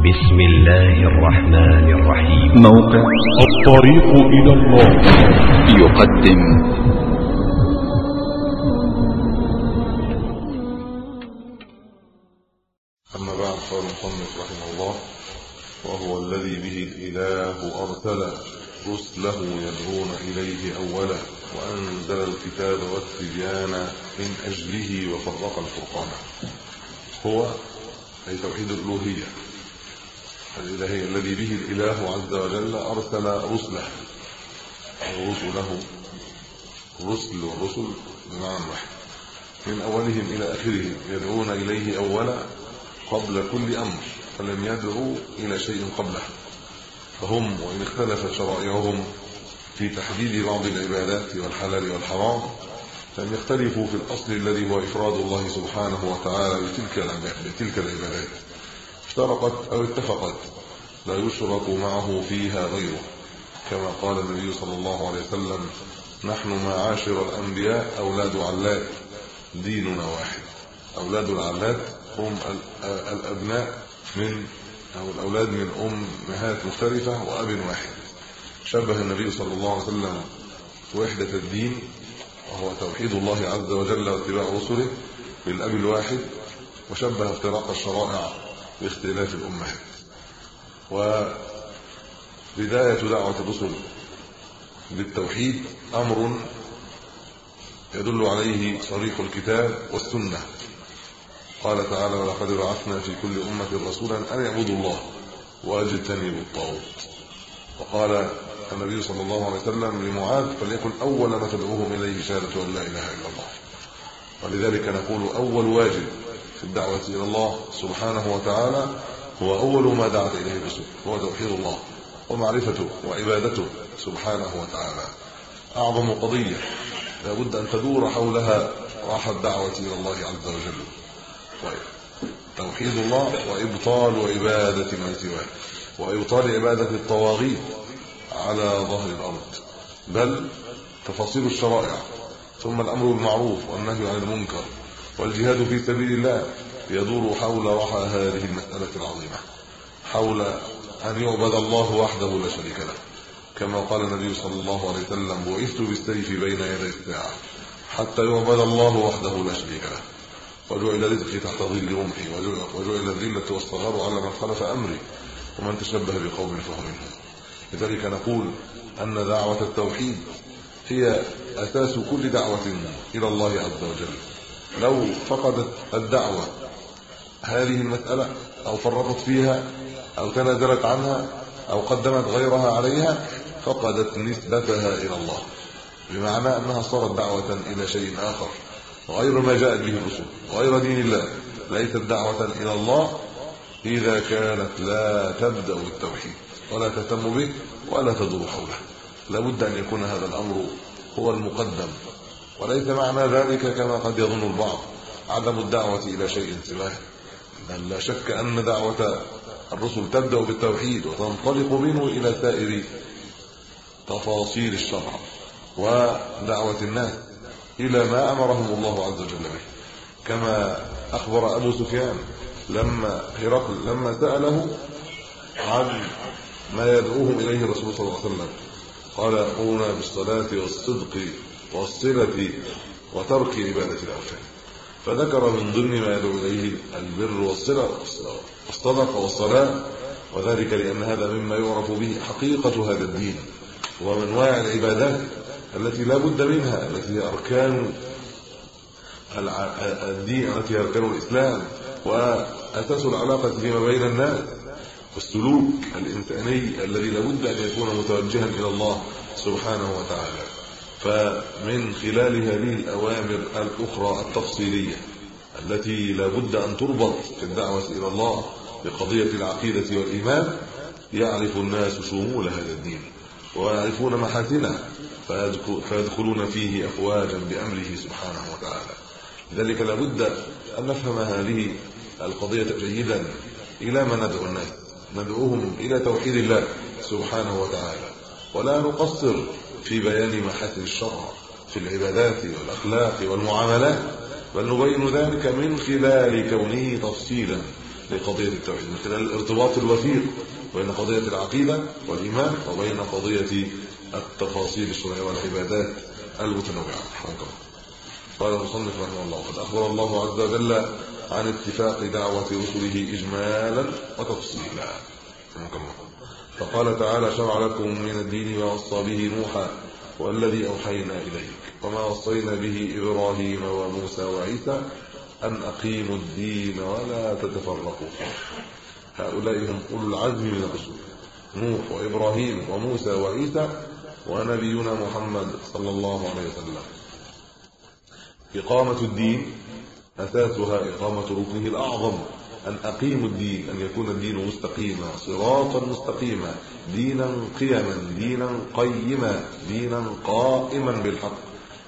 بسم الله الرحمن الرحيم. موقع الطريق إلى الله. يقدم. أما بعد قال المصنف رحمه الله وهو الذي به الإله أرسل رسله يدعون إليه أولا وأنزل الكتاب والتبيان من أجله وفرق الفرقان. هو أي توحيد الألوهية. الإلهية الذي به الإله عز وجل أرسل رسله. رسله. الرسل والرسل بمعنى واحد من أولهم إلى آخرهم. يدعون إليه أولا قبل كل أمر. فلم يدعوا إلى شيء قبله. فهم وإن اختلفت شرائعهم في تحديد بعض العبادات والحلال والحرام لم يختلفوا في الأصل الذي هو إفراد الله سبحانه وتعالى بتلك العبادات. افترقت أو اتفقت لا يشرك معه فيها غيره. كما قال النبي صلى الله عليه وسلم نحن معاشر الأنبياء أولاد علات ديننا واحد. أولاد العلات هم الأبناء من أو الأولاد من أمهات مختلفة وأب واحد. شبه النبي صلى الله عليه وسلم وحدة الدين وهو توحيد الله عز وجل واتباع رسله بالأب الواحد وشبه افتراق الشرائع باختلاف الأمهات وبداية دعوة الرسل بالتوحيد أمر يدل عليه صريح الكتاب والسنة. قال تعالى ولقد بعثنا في كل أمة رسولا أن يعبدوا الله واجتنبوا الطاغوت. وقال النبي صلى الله عليه وسلم لمعاذ فليكن أول ما تدعوهم إليه شهادة أن لا إله إلا الله. ولذلك نقول أول واجب في الدعوة إلى الله سبحانه وتعالى هو أول ما دعت إليه الرسل هو توحيد الله ومعرفته وعبادته سبحانه وتعالى. أعظم قضية لابد أن تدور حولها راح الدعوة إلى الله عز وجل. توحيد الله وإبطال عبادة ما سواه وإبطال عبادة الطواغيت على ظهر الأرض. بل تفاصيل الشرائع ثم الأمر بالمعروف والنهي عن المنكر. والجهاد في سبيل الله يدور حول رحى هذه المسألة العظيمة حول أن يعبد الله وحده لا شريك له. كما قال النبي صلى الله عليه وسلم بعثت بالسيف بين يدي الساعة حتى يعبد الله وحده لا شريك له. وجعل رزقي تحت ظل رمحي وجعل الذلة والصغار على من خلف أمري ومن تشبه بقوم فهو منهم. لذلك نقول أن دعوة التوحيد هي أساس كل دعوة إلى الله عز وجل. لو فقدت الدعوة. هذه المسألة أو فرطت فيها أو تنازلت عنها أو قدمت غيرها عليها فقدت نسبتها إلى الله. بمعنى أنها صارت دعوة إلى شيء آخر. غير ما جاءت به الرسل. غير دين الله. ليست دعوة إلى الله إذا كانت لا تبدأ بالتوحيد ولا تهتم به ولا تدور حوله. لابد أن يكون هذا الأمر هو المقدم. وليس معنى ذلك كما قد يظن البعض. عدم الدعوة إلى شيء سواه بل لا شك أن دعوة الرسل تبدأ بالتوحيد وتنطلق منه إلى سائر تفاصيل الشرع ودعوة الناس إلى ما أمرهم الله عز وجل به. كما أخبر أبو سفيان لما هرقل لما سأله عن ما يدعوهم إليه الرسول صلى الله عليه وسلم. قال يأمرنا بالصلاة والصدق والصلة وترك عبادة الأوثان. فذكر من ضمن ما يدعو إليه البر والصلة والصدقة والصلاة وذلك لأن هذا مما يعرف به حقيقة هذا الدين ومن انواع العبادات التي لا بد منها التي هي أركان الدين التي هي أركان الإسلام وأساس العلاقة فيما بين الناس. والسلوك الإنساني الذي لابد أن يكون متوجها إلى الله سبحانه وتعالى. فمن خلال هذه الأوامر الأخرى التفصيلية التي لابد أن تربط في الدعوة إلى الله بقضية العقيدة والإيمان يعرف الناس شمول هذا الدين ويعرفون محاسنه فيدخلون فيه أفواجا بأمره سبحانه وتعالى. لذلك لابد أن نفهم هذه القضية جيدا. إلى ما ندعو الناس؟ ندعوهم إلى توحيد الله سبحانه وتعالى. ولا نقصر في بيان محاسن الشرع في العبادات والأخلاق والمعاملات بل نبين ذلك من خلال كونه تفصيلا لقضية التوحيد من خلال الارتباط الوثيق بين قضية العقيدة والإيمان وبين قضية التفاصيل الشرعية والعبادات المتنوعة. قال المصنف رحمه الله قد أخبر الله عز وجل عن اتفاق دعوة رسله اجمالا وتفصيلا. فقال تعالى شرع لكم من الدين ما وصى به نوحا والذي أوحينا إليك وما وصينا به إبراهيم وموسى وعيسى أن أقيموا الدين ولا تتفرقوا. هؤلاء هم أولو العزم من الرسل نوح وإبراهيم وموسى وعيسى ونبينا محمد صلى الله عليه وسلم. إقامة الدين أساسها إقامة ركنه الأعظم. أن أقيموا الدين أن يكون الدين مستقيما صراطا مستقيما دينا قيما دينا قيما دينا قائما بالحق.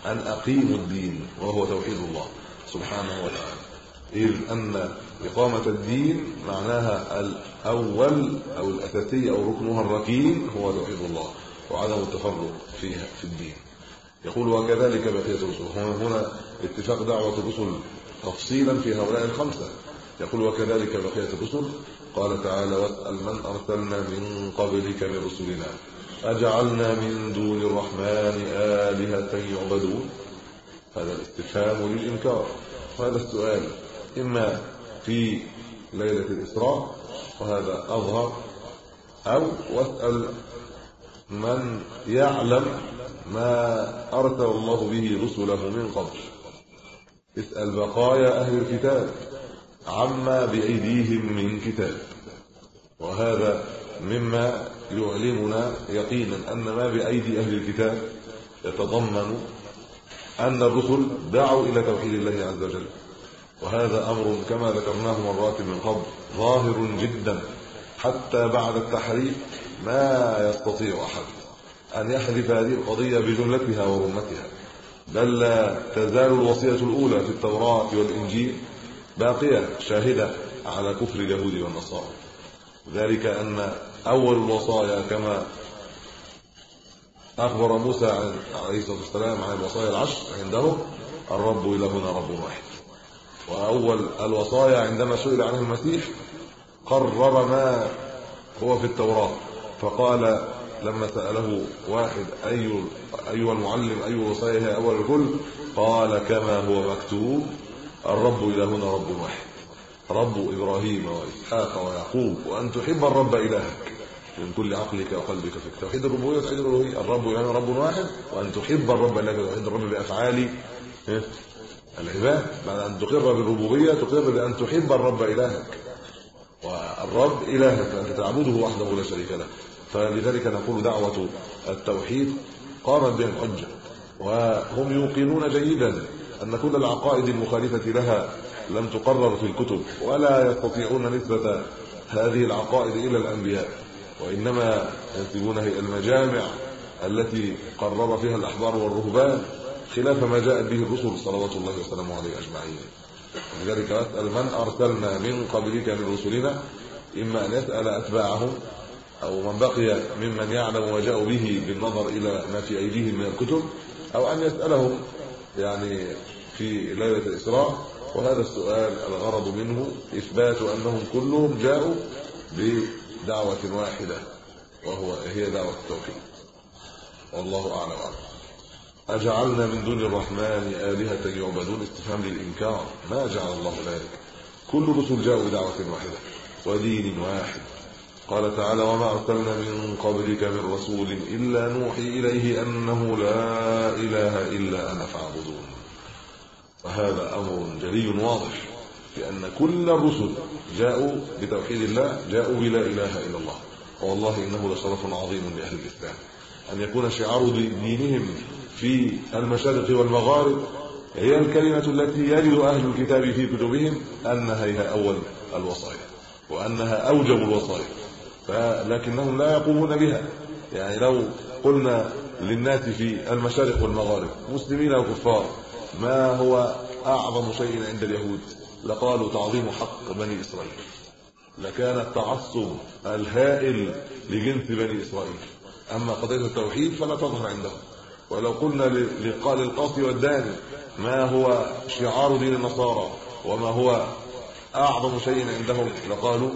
أن أقيموا الدين وهو توحيد الله سبحانه وتعالى. إذ أن إقامة الدين معناها الأول أو الأساسي أو ركنها الركين هو توحيد الله وعدم التفرق فيها في الدين. يقول وكذلك بقية الرسل. هنا اتفاق دعوة الرسل تفصيلا في هؤلاء الخمسة. يقول وكذلك بقية الرسل قال تعالى واسأل من أرسلنا من قبلك من رسلنا أجعلنا من دون الرحمن آلهة يعبدون؟ هذا الاستفهام للإنكار. هذا السؤال إما في ليلة الإسراء وهذا أظهر أو واسأل من يعلم ما أرسل الله به رسله من قبل. اسأل بقايا أهل الكتاب. عما بأيديهم من كتاب. وهذا مما يعلمنا يقينا أن ما بأيدي أهل الكتاب يتضمن أن الرسل دعوا إلى توحيد الله عز وجل. وهذا أمر كما ذكرناه مرات من قبل ظاهر جدا حتى بعد التحريف ما يستطيع أحد أن يحذف هذه القضية بجملتها ورمتها بل لا تزال الوصية الأولى في التوراة والإنجيل باقية شاهدة على كفر اليهود والنصارى. ذلك أن أول الوصايا كما أخبر موسى عليه الصلاة والسلام عن الوصايا العشر عنده الرب الهنا رب واحد. وأول الوصايا عندما سئل عنه المسيح قرر ما هو في التوراة. فقال لما سأله واحد أي أيها المعلم أي وصايا هي أول الكل؟ قال كما هو مكتوب الرب إلهنا رب واحد. رب إبراهيم وإسحاق ويعقوب وأن تحب الرب إلهك. من كل عقلك وقلبك في توحيد الربوبية وتوحيد الألوهية. الرب إلهنا رب واحد وأن تحب الرب لك توحيد الرب بأفعال العباد. بعد أن تقر بالربوبية تقر بأن تحب الرب إلهك. والرب إلهك أنت تعبده وحده لا شريك له. فلذلك نقول دعوة التوحيد قامت بها الحجه وهم يوقنون جيدا أن كل العقائد المخالفة لها لم تقرر في الكتب ولا يستطيعون نسبة هذه العقائد إلى الأنبياء وإنما ينسبونها إلى المجامع التي قرر فيها الأحبار والرهبان خلاف ما جاءت به الرسل صلوات الله وسلامه عليه أجمعين. لذلك أسأل من أرسلنا من قبلك من رسلنا إما أن يسأل أتباعهم أو من بقي ممن يعلم وجاء به بالنظر إلى ما في أيديهم من الكتب أو أن يسألهم يعني في ليلة الإسراء وهذا السؤال الغرض منه إثبات أنهم كلهم جاءوا بدعوة واحدة وهو هي دعوة التوحيد. والله أعلم. أجعلنا من دون الرحمن آلهة يعبدون استفهام للإنكار. ما جعل الله ذلك؟ كل الرسل جاءوا بدعوة واحدة ودين واحد. قال تعالى وما أرسلنا من قبلك من رسول إلا نوحي إليه أنه لا إله إلا أنا فاعبدون. وهذا أمر جلي واضح لأن كل الرسل جاءوا بتوحيد الله جاءوا بلا إله إلا الله. والله إنه لشرف عظيم لأهل الإسلام. أن يكون شعار دينهم في المشارق والمغارب هي الكلمة التي يجد أهل الكتاب في كتبهم أنها هي أول الوصايا وأنها أوجب الوصايا. فلكنهم لا يقومون بها. يعني لو قلنا للناس في المشارق والمغارب مسلمين وكفار ما هو أعظم شيء عند اليهود؟ لقالوا تعظيم حق بني إسرائيل. لكان التعصب الهائل لجنس بني إسرائيل. أما قضية التوحيد فلا تظهر عندهم. ولو قلنا لقال القاصي والداني ما هو شعار دين النصارى وما هو أعظم شيء عندهم؟ لقالوا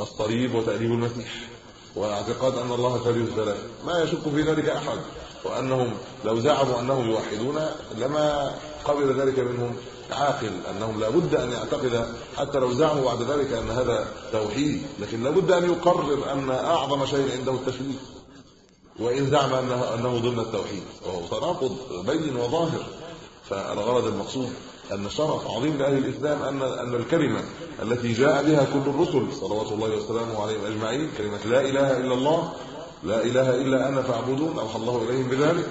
الصليب وتأديب المسيح. واعتقاد أن الله ثالث ثلاث ما يشك في ذلك أحد. وأنهم لو زعموا أنهم يوحدون لما قبل ذلك منهم عاقل أنهم لابد أن يعتقد. حتى لو زعموا بعد ذلك أن هذا توحيد. لكن لابد أن يقرر أن أعظم شيء عنده التشريك وإن زعم أنه ضمن التوحيد وهو تناقض بين وظاهر. فالغرض المقصود أن شرف عظيم لأهل الإسلام ان أن الكلمة التي جاء بها كل الرسل صلوات الله وسلامه عليهم أجمعين كلمة لا إله إلا الله لا إله إلا أنا فاعبدون أوحى الله إليهم بذلك.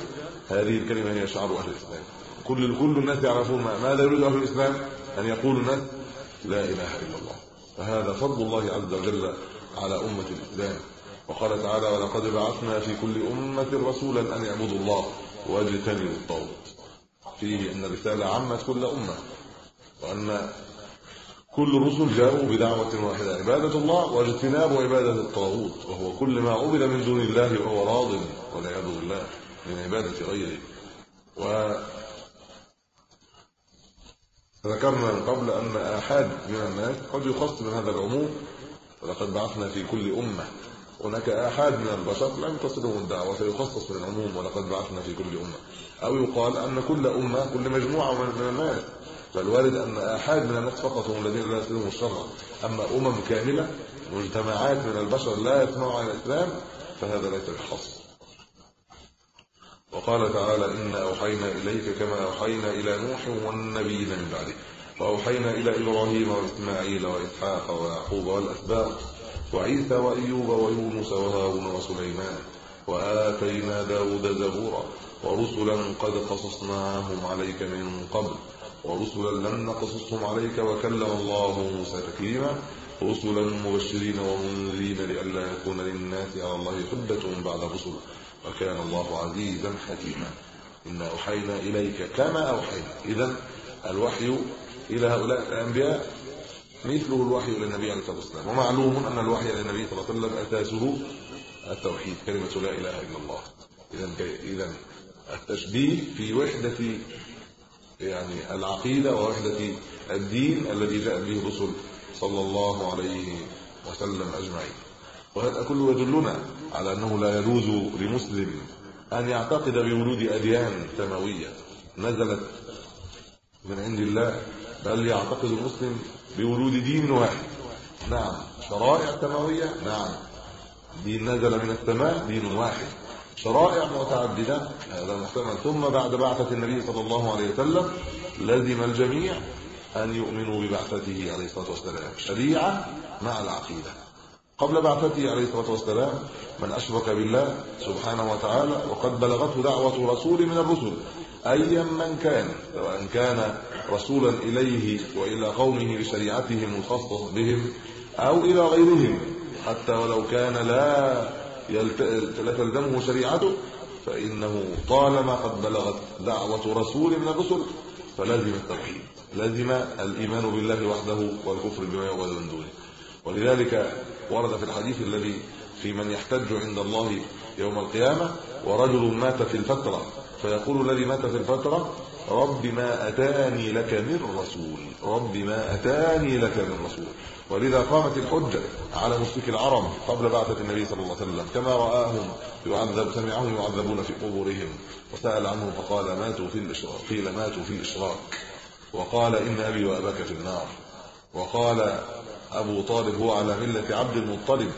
هذه الكلمة هي شعار أهل الإسلام. كل كل الناس يعرفون ماذا يريد أهل الإسلام؟ أن يقول الناس لا إله إلا الله. فهذا فضل الله عز وجل على أمة الإسلام. وقال تعالى ولقد بعثنا في كل أمة رسولا أن يعبدوا الله وأجتنبوا الطاغوت. فيه إن الرسالة عمت كل أمة وأن كل الرسل جاءوا بدعوة واحدة عبادة الله واجتناب عبادة الطاغوت وهو كل ما عبد من دون الله وهو راض والعياذ بالله من عبادة غيره. و ذكرنا من قبل أن أحد من الناس قد يخص من هذا العموم ولقد بعثنا في كل أمة. هناك أحد من البشر لم تصلهم الدعوة فيخصص من العموم ولقد بعثنا في كل أمة. أو يقال أن كل أمة كل مجموعة من الناس. فالوارد أن أحد من الناس فقط هم الذين لا يسلمون الشرع. أما أمم كاملة مجتمعات من البشر لا يسمعوا عن الإسلام فهذا ليس بخاص وقال تعالى إن أوحينا إليك كما أوحينا إلى نوح والنبيين من بعده. وأوحينا إلى إبراهيم وإسماعيل وإسحاق ويعقوب والأسباط وعيسى وأيوب ويونس وهارون وسليمان وآتينا داود زبورا ورسلا قد قصصناهم عليك من قبل ورسلا لم نقصصهم عليك وكلم الله موسى تكليما رسلا مبشرين ومنذرين لئلا يكون للناس على الله حجة بعد رسل وكان الله عزيزا حكيما. إن أوحينا إليك كما أوحينا. إذا الوحي إلى هؤلاء الأنبياء مثله الوحي إلى النبي عليه الصلاة والسلام. ومعلوم أن الوحي إلى النبي صلى الله عليه وسلم أساسه التوحيد كلمة لا إله إلا الله. إذا إذا التشبيه في وحدة يعني العقيدة ووحدة الدين الذي جاء به الرسل صلى الله عليه وسلم أجمعين. وهذا كله يدلنا على أنه لا يجوز لمسلم أن يعتقد بوجود أديان سماوية نزلت من عند الله بل يعتقد المسلم بوجود دين واحد. نعم شرائع سماوية نعم دين نزل من السماء دين واحد. شرائع متعددة هذا محتمل ثم بعد بعثة النبي صلى الله عليه وسلم لزم الجميع أن يؤمنوا ببعثته عليه الصلاة والسلام شريعة مع العقيدة. قبل بعثته عليه الصلاة والسلام من أشرك بالله سبحانه وتعالى وقد بلغته دعوة رسول من الرسل ايا من كان سواء كان رسولا إليه وإلى قومه بشريعتهم الخاصة بهم أو إلى غيرهم حتى ولو كان لا لا تلزمه شريعته فإنه طالما قد بلغت دعوة رسول من الرسل فلازم التوحيد لازم الإيمان بالله وحده والكفر بما يعبد من دونه. ولذلك ورد في الحديث الذي في من يحتج عند الله يوم القيامة ورجل مات في الفترة فيقول الذي مات في الفترة رب ما أتاني لك من رسول رب ما أتاني لك من رسول. ولذا قامت الحجة على مشرك العرب قبل بعثة النبي صلى الله عليه وسلم كما رآهم يعذب سمعهم يعذبون في قبورهم. وسأل عنهم فقال ماتوا في الإشراك قيل ماتوا في الإشراك وقال إن أبي وأباك في النار. وقال أبو طالب هو على ملة عبد المطلب.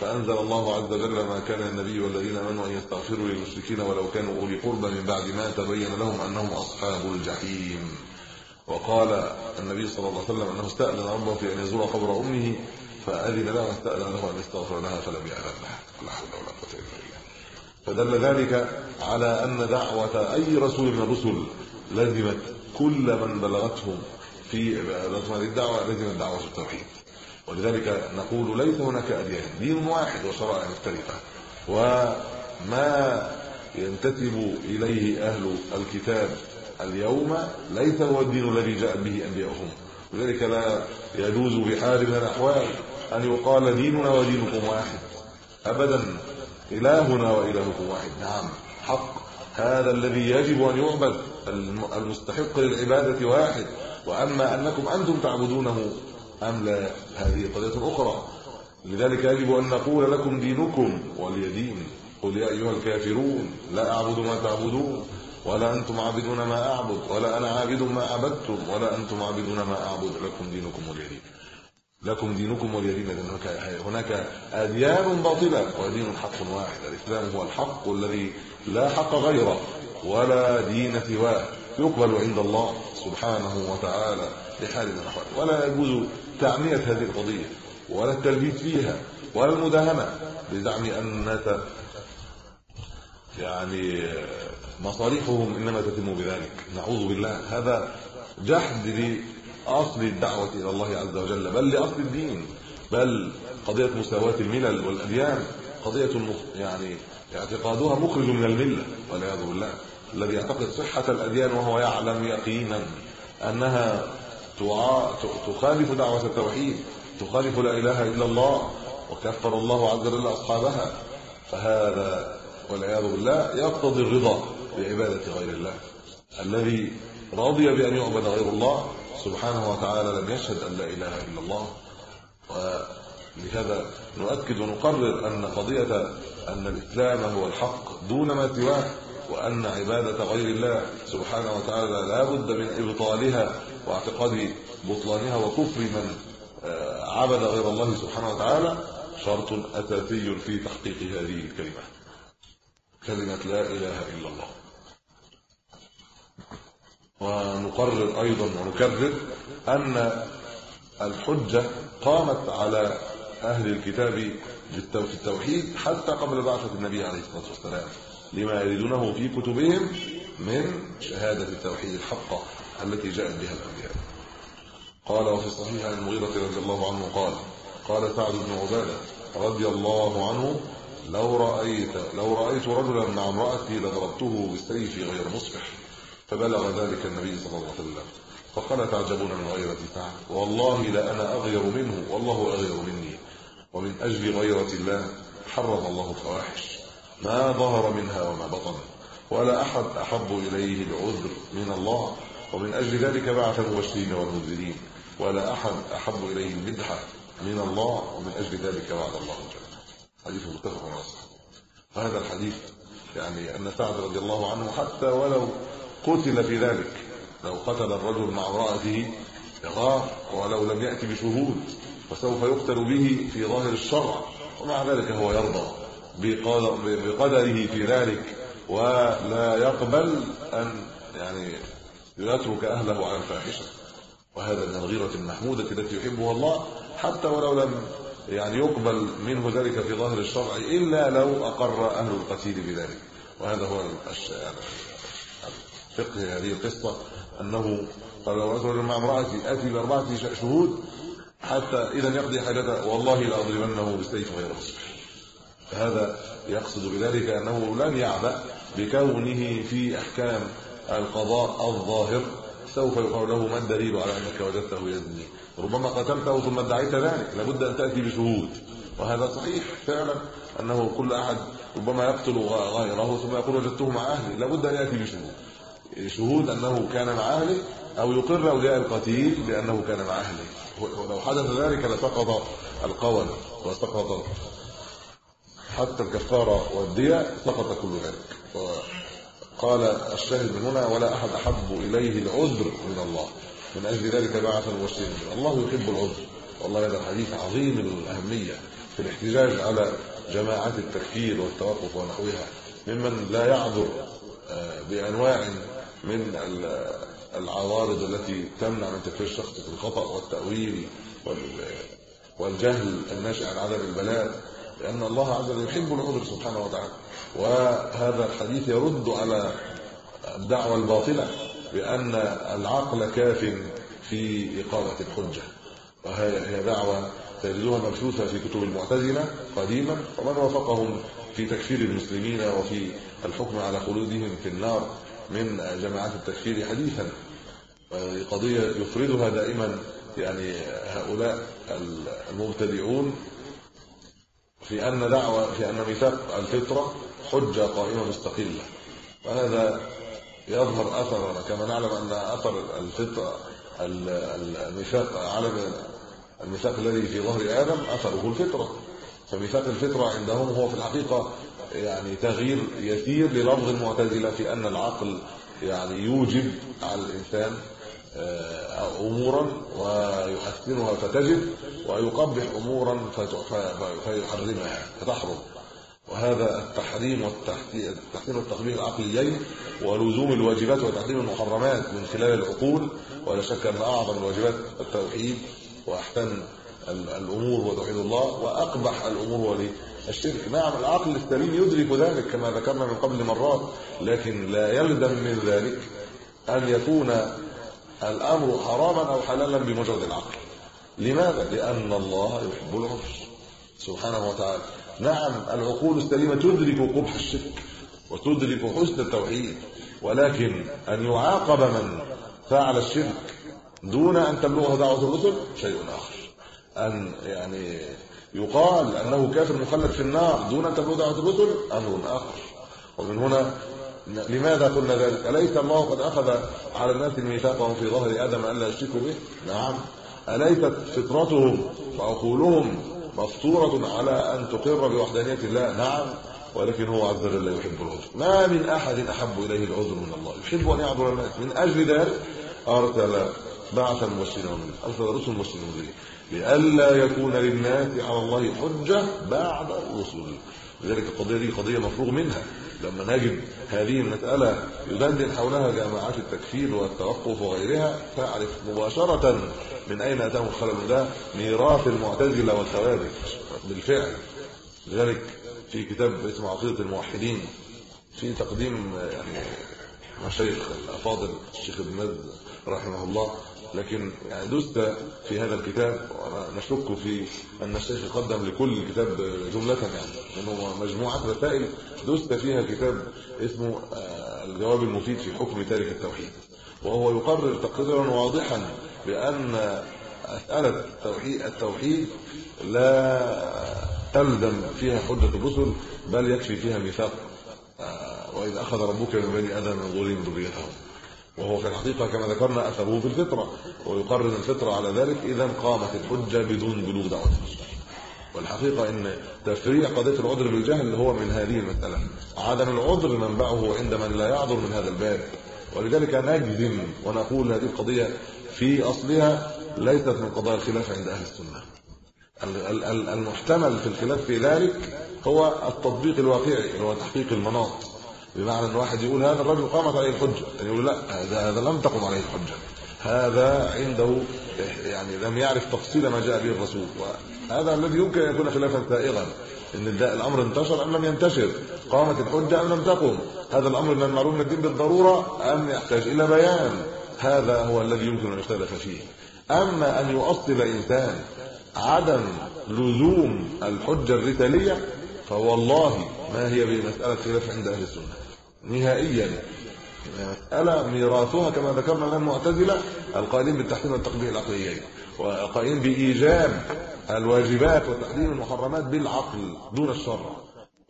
فأنزل الله عز وجل ما كان النبي والذين آمنوا أن يستغفروا للمشركين ولو كانوا أولي قربى من بعد ما تبين لهم أنهم أصحاب الجحيم. وقال النبي صلى الله عليه وسلم أنه استأذن ربه في أن يزور قبر أمه فأذن له واستأذن له أن يستغفر لها فلم يأذن لها لا حول ولا قوة إلا بالله. فدل ذلك على أن دعوة أي رسول من الرسل لزمت كل من بلغتهم في هذه الدعوة لزمت دعوة التوحيد. ولذلك نقول ليس هناك أديان دين واحد وشرائع مختلفة. وما ينتسب إليه أهل الكتاب اليوم ليس هو الدين الذي جاء به أنبياؤهم. لذلك لا يجوز بحال من الأحوال أن يقال ديننا ودينكم واحد. ابدا إلهنا وإلهكم واحد. نعم حق. هذا الذي يجب أن يعبد. المستحق للعبادة واحد. وأما أنكم أنتم تعبدونه أم لا هذه قضية أخرى. لذلك يجب أن نقول لكم دينكم ولي قل يا أيها الكافرون لا أعبد ما تعبدون. ولا أنتم عابدون ما أعبد ولا أنا عابد ما عبدتم ولا أنتم عابدون ما أعبد لكم دينكم ولي دين لكم دينكم ولي دين هناك أديان باطلة ودين حق واحد. الإسلام هو الحق الذي لا حق غيره ولا دين سواه. يقبل عند الله سبحانه وتعالى لحال من الاحوال ولا يجوز تعمية هذه القضية ولا التلبيس فيها ولا المداهنة. بزعم ان يعني مصالحهم إنما تتم بذلك. نعوذ بالله. هذا جحد لأصل الدعوة إلى الله عز وجل بل لأصل الدين بل قضية مساواه الملل والأديان قضية يعني اعتقادها مخرج من الملة والعياذ بالله. الذي يعتقد صحة الأديان وهو يعلم يقينا أنها تخالف دعوة التوحيد تخالف لا إله إلا الله وكفر الله عز وجل أصحابها. فهذا والعياذ بالله يقتضي الرضا بعبادة غير الله. الذي رضي بأن يعبد غير الله سبحانه وتعالى لم يشهد أن لا إله إلا الله. ولهذا نؤكد ونقرر أن قضية أن الإسلام هو الحق دون ما سواه وأن عبادة غير الله سبحانه وتعالى لا بد من إبطالها واعتقاد بطلانها وكفر من آه، عبد غير الله سبحانه وتعالى شرط أساسي في تحقيق هذه الكلمة. كلمة لا إله إلا الله. ونقرر أيضا ونكرر أن الحجة قامت على أهل الكتاب بالتوحيد حتى قبل بعثة النبي عليه الصلاة والسلام لما يريدونه في كتبهم من شهادة التوحيد الحقه التي جاءت بها الأنبياء. قال وفي الصحيح عن المغيرة رضي الله عنه قال قال سعد بن عبادة رضي الله عنه لو رأيت لو رأيت رجلا مع امرأتي لضربته بالسيف غير مصبح فبلغ ذلك النبي صلى الله عليه وسلم. فقال تعجبون من غيرة سعد والله لا أنا أغير منه والله أغير مني. ومن أجل غيرة الله حرم الله الفواحش. ما ظهر منها وما بطن. ولا أحد أحب إليه العذر من الله. ومن أجل ذلك بعث المبشرين والمنذرين. ولا أحد أحب إليه المدحة من الله. ومن أجل ذلك وعد الله الجنة حديث متفق عليه فهذا الحديث يعني أن سعد رضي الله عنه حتى ولو قتل في ذلك لو قتل الرجل مع امرأته يغار ولو لم يأتي بشهود فسوف يقتل به في ظاهر الشرع. ومع ذلك هو يرضى بقدره في ذلك ولا يقبل أن يعني يترك أهله على الفاحشة. وهذا من الغيرة المحمودة التي يحبها الله حتى ولو لم يعني يقبل منه ذلك في ظاهر الشرع إلا لو أقر أهل القتيل بذلك. وهذا هو فقه هذه القصة أنه قال رجل مع امرأتي آتي بأربعة شهود حتى إذا يقضي حاجته والله لأضربنه بالسيف غير مصبح هذا يقصد بذلك أنه لن يعبأ بكونه في أحكام القضاء الظاهر سوف يقال له ما الدليل على أنك وجدته يزني ربما قتلته ثم ادعيت ذلك. لابد أن تأتي بشهود. وهذا صحيح فعلا أنه كل أحد ربما يقتل غيره ثم يقول وجدته مع أهلي لابد أن يأتي بشهود. شهود أنه كان مع أهله أو يقر أولياء القتيل بأنه كان مع أهله. ولو حدث ذلك لسقط القول وسقط حتى الكفارة والدية سقط كل ذلك. قال الشاهد من هنا ولا أحد أحب إليه العذر من الله. من أجل ذلك بعث المبشرين الله يحب العذر. والله هذا الحديث عظيم الأهمية في الاحتجاج على جماعات التفكير والتوقف ونحوها. ممن لا يعذر آه، بأنواع من العوارض التي تمنع من تكفير الشخص في الخطأ والتأويل والجهل الناشئ عن عدم البلاء لأن الله عز وجل يحب العذر سبحانه وتعالى. وهذا الحديث يرد على الدعوة الباطلة. بأن العقل كاف في إقامة الحجة. وهي دعوة تجدوها مبثوثة في كتب المعتزلة قديما ومن وافقهم في تكفير المسلمين وفي الحكم على خلودهم في النار من جماعات التكفير حديثا. قضيه يفردها دائما يعني هؤلاء المبتدعون في أن دعوه في أن ميثاق الفطرة حجة قائمة مستقلة. وهذا يظهر أثر كما نعلم أن أثر الفطره الميثاق على الميثاق الذي في ظهر آدم أثره الفطرة. فميثاق الفطرة عندهم هو في الحقيقة يعني تغيير يسير للفظ المعتزلة في أن العقل يعني يوجب على الإنسان آه، أمورا ويحسنها فتجد ويقبح أمورا فيحرمها فتحرم. وهذا التحريم والتحسين والتقبيح العقليين ولزوم الواجبات وتحريم المحرمات من خلال العقول ولا شك أن أعظم الواجبات التوحيد وأحسن الأمور وتوحيد الله وأقبح الأمور هو الشرك نعم العقل السليم يدرك ذلك كما ذكرنا من قبل مرات لكن لا يلزم من ذلك أن يكون الأمر حراما أو حلالا بمجرد العقل. لماذا؟ لأن الله يحب العرش. سبحانه وتعالى. نعم العقول السليمة تدرك قبح الشرك وتدرك حسن التوحيد ولكن أن يعاقب من فعل الشرك دون أن تبلغه دعوة الرسل شيء آخر. أن يعني يقال أنه كافر مخلد في النار دون أن تبلغ دعوة الرسل أمر آخر. ومن هنا لماذا قلنا ذلك؟ أليس الله قد أخذ على الناس ميثاقهم في ظهر آدم ألا يشركوا به؟ نعم. أليست فطرتهم وعقولهم مفطورة على أن تقر بوحدانية الله. نعم ولكن هو عز وجل يحب العذر. ما من أحد أحب إليه العذر من الله. يحب أن يعذر الناس. من أجل ذلك ارسل بعث المبشرين ارسل رسل المبشرين لئلا يكون للناس على الله حجة بعد الرسل لذلك القضية دي قضية مفروغ منها. لما نجد هذه المسألة يدندن حولها جماعات التكفير والتوقف وغيرها تعرف مباشرة من أين اتاهم الخلل ده ميراث المعتزلة والخوارج. بالفعل. لذلك في كتاب اسمه عقيدة الموحدين في تقديم يعني مشايخ الأفاضل الشيخ ابن باز رحمه الله لكن دست في هذا الكتاب ونشك في أن الشيخ قدم لكل كتاب جملة يعني لأنه مجموعة رسائل دست فيها كتاب اسمه آه، الجواب المفيد في حكم تارك التوحيد. وهو يقرر تقريرا واضحا بأن مسألة التوحيد التوحيد لا تلزم فيها حجة الرسل بل يكفي فيها ميثاق. آه، واذا أخذ ربك من بني آدم من ظهورهم ذريتهم. وهو في الحقيقة كما ذكرنا أثره في الفطرة ويقرر الفطرة على ذلك إذا قامت الحجة بدون بلوغ دعوة والحقيقة إن تفريع قضية العذر بالجهل هو من هذه المسألة. عدم العذر منبعه عند من لا يعذر من هذا الباب. ولذلك نجزم ونقول هذه القضية في أصلها ليست من قضايا الخلاف عند أهل السنة. المحتمل في الخلاف في ذلك هو التطبيق الواقعي اللي هو تحقيق المناط. بمعنى إن واحد يقول هذا الرجل قامت عليه الحجة يعني يقول لا هذا هذا لم تقم عليه الحجة. هذا عنده يعني لم يعرف تفصيل ما جاء به الرسول. وهذا الذي يمكن أن يكون خلافا سائغا إن الأمر انتشر أم لم ينتشر؟ قامت الحجة أم لم تقم؟ هذا الأمر من المعلوم من الدين بالضرورة ام يحتاج إلى بيان. هذا هو الذي يمكن أن يختلف فيه. أما أن يؤصل إنسان عدم لزوم الحجة الرساليه فوالله ما هي بمسألة خلاف عند أهل السنة؟ نهائيا. مساله ميراثها كما ذكرنا من المعتزلة القائلين بالتحسين والتقبيح العقليين والقائلين بإيجاب الواجبات وتحريم المحرمات بالعقل دون الشرع.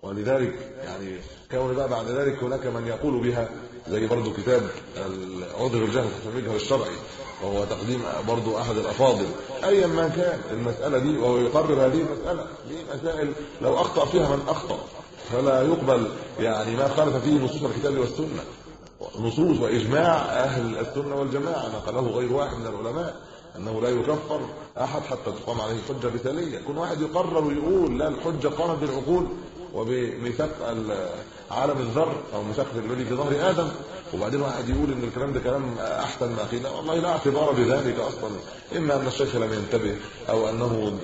ولذلك يعني كون بقى بعد ذلك هناك من يقول بها زي برضه كتاب العذر الجهل في المجهر الشرعي وهو تقديم برضه أحد الأفاضل. ايا ما كان المسألة دي وهو يقرر هذه المسألة دي مسائل لو أخطأ فيها من أخطأ. فلا يقبل يعني ما خالف فيه نصوص الكتاب والسنة. نصوص وإجماع أهل السنة والجماعة نقله غير واحد من العلماء أنه لا يكفر أحد حتى تقام عليه حجه مثاليه كل واحد يقرر ويقول لا الحجة قامت بالعقول وبميثاق عالم الذر أو ميثاق الذي في ظهر آدم. وبعدين واحد يقول إن الكلام ده كلام أحسن ما قيل والله لا اعتبار بذلك أصلا. إما أن الشيخ لم ينتبه أو أنه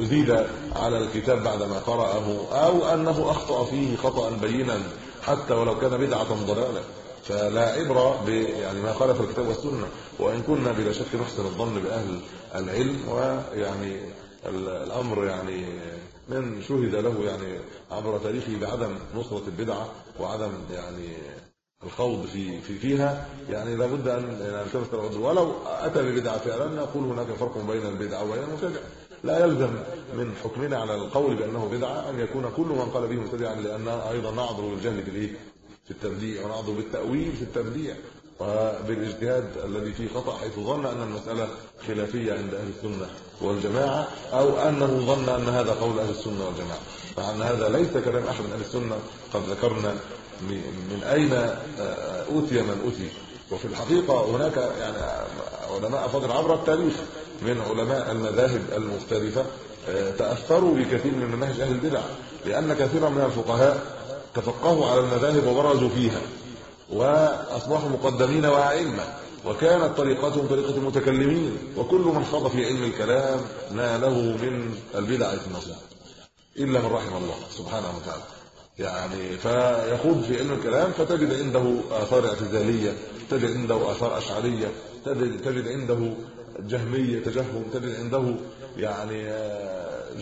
زيد على الكتاب بعدما قرأه أو أنه أخطأ فيه خطأ بينا حتى ولو كان بدعة ضلالة. فلا عبرة ب يعني ما خالف الكتاب والسنة. وإن كنا بلا شك نحسن الظن بأهل العلم ويعني الأمر يعني من شهد له يعني عبر تاريخه بعدم نصرة البدعة وعدم يعني الخوض في في فيها يعني لابد أن نلتفت العذر ولو أتى ببدعة فعلا نقول هناك فرق بين البدعه وبين المبتدع. لا يلزم من حكمنا على القول بأنه بدعة أن يكون كل من قال به مبتدعا لأن أيضا نعذر بالجهل في الإيه؟ في التبديع ونعذر بالتأويل في التبديع. وبالاجتهاد الذي فيه خطأ حيث ظن أن المسألة خلافية عند أهل السنة والجماعة أو أنه ظن أن هذا قول أهل السنة والجماعة. مع ان هذا ليس كلام أحد من أهل السنة قد ذكرنا من أين أوتي من أوتي. وفي الحقيقة هناك يعني علماء فضل عبر التاريخ من علماء المذاهب المختلفة تأثروا بكثير من مناهج أهل البدع لأن كثيرا من الفقهاء تفقهوا على المذاهب وبرزوا فيها وأصبحوا مقدمين وأئمة وكانت طريقتهم طريقة المتكلمين وكل من خاض في علم الكلام ناله من البدع النصيحه إلا من رحم الله سبحانه وتعالى. يعني فيخوض في علم الكلام فتجد عنده آثار اعتزالية تجد عنده آثار أشعرية تجد تجد عنده جهمية تجهم تجد عنده يعني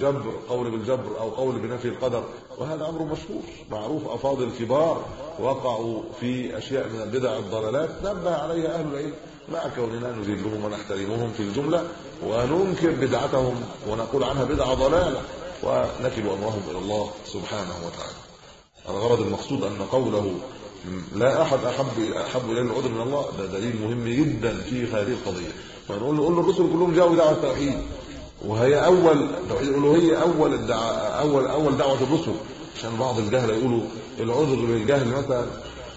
جبر قول بالجبر أو قول بنفي القدر وهذا أمر مشهور معروف أفاضل كبار وقعوا في أشياء من البدع الضلالات نبه عليها أهل العلم مع كوننا نذلهم ونحترمهم في الجملة وننكر بدعتهم ونقول عنها بدعة ضلالة ونكل أمرهم إلى الله سبحانه وتعالى. الغرض المقصود أن قوله لا أحد أحب أحب اليه العذر من الله ده دليل مهم جدا في هذه القضية. فنقول له الرسل كلهم جاءوا بدعوة التوحيد. وهي أول توحيد الألوهية أول الدعاء اول أول دعوة الرسل. عشان بعض الجهله يقولوا العذر بالجهل مثلا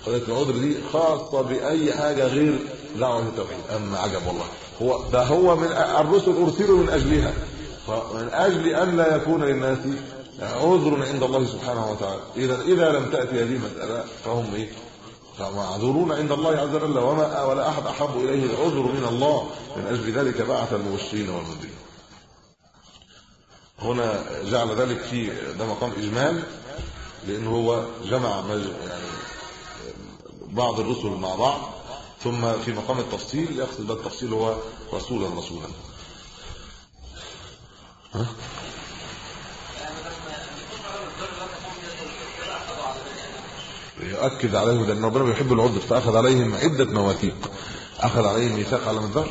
قضية العذر دي خاصة بأي حاجة غير دعوة التوحيد. أما عجب والله. هو ده هو من الرسل أرسلوا من أجلها. فمن أجل أن لا يكون للناس عذر عند الله سبحانه وتعالى. اذا إذا لم تأتي هذه المسألة فهم إيه؟ فمعذورون عند الله عز وجل. وما ولا أحد أحب إليه العذر من الله. من أجل ذلك بعث المبشرين والمنذرين هنا جعل ذلك في ده مقام إجمال لأنه هو جمع يعني بعض الرسل مع بعض ثم في مقام التفصيل يقصد التفصيل هو رسولا رسولا. ها؟ يؤكد عليهم لأن ربنا بيحب العذر فأخذ عليهم عدة مواثيق. أخذ عليهم ميثاق على الذر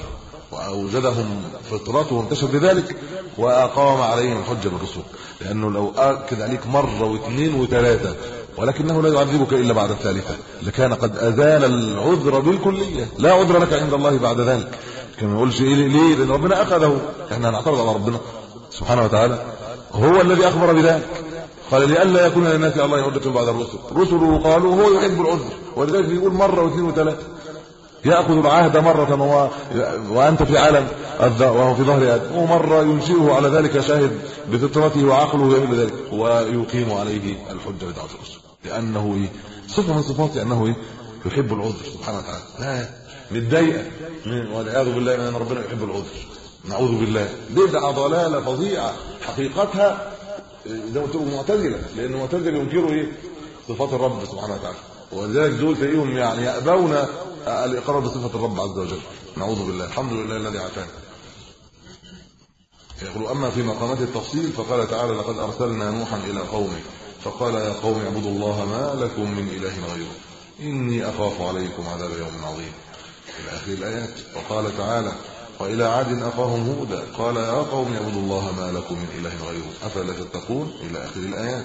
وأوجدهم فطرتهم تشهد بذلك وأقام عليهم الحجه بالرسل لأنه لو اكد عليك مرة واثنين وثلاثة ولكنه لا يعذبك إلا بعد الثالثة. لكان قد أزال العذر بالكلية. لا عذر لك عند الله بعد ذلك. كما يقولش إيه ليه؟ لأن ربنا أخذه. إحنا هنعترض على ربنا سبحانه وتعالى. هو الذي أخبر بذلك. قال لئلا يكون للناس الله حجه بعد الرسل. رسله قالوا هو يحب العذر ولذلك يقول مرة واثنين وثلاثة. يأخذ العهد مرة وهو وأنت في عالم وهو في ظهر آدم ومره ينشئه على ذلك شاهد بفطرته وعقله يعمل ذلك. ويقيم عليه الحجة بدعوه الرسل. لأنه إيه؟ صفة من صفاته أنه إيه؟ يحب العذر سبحانه وتعالى. لا متضايقة. والعياذ بالله أن ربنا يحب العذر. نعوذ بالله. بدعه ضلالة فظيعة؟ حقيقتها ما تقول معتزلة لأن المعتزله ينكروا إيه؟ صفات الرب سبحانه وتعالى. ولذلك دول تلاقيهم يعني يأبون الإقرار بصفة الرب عز وجل. نعوذ بالله. الحمد لله الذي عافانا يقول أما في مقامات التفصيل فقال تعالى لقد أرسلنا نوحا إلى قومه. فقال يا قوم اعبدوا الله ما لكم من إله غيره. إني أخاف عليكم عذاب يوم عظيم. إلى آخر الآيات. وقال تعالى والى عاد أخاهم هودا. قال يا قوم اعبدوا الله ما لكم من إله غيره. أفلا تتقون؟ إلى آخر الآيات.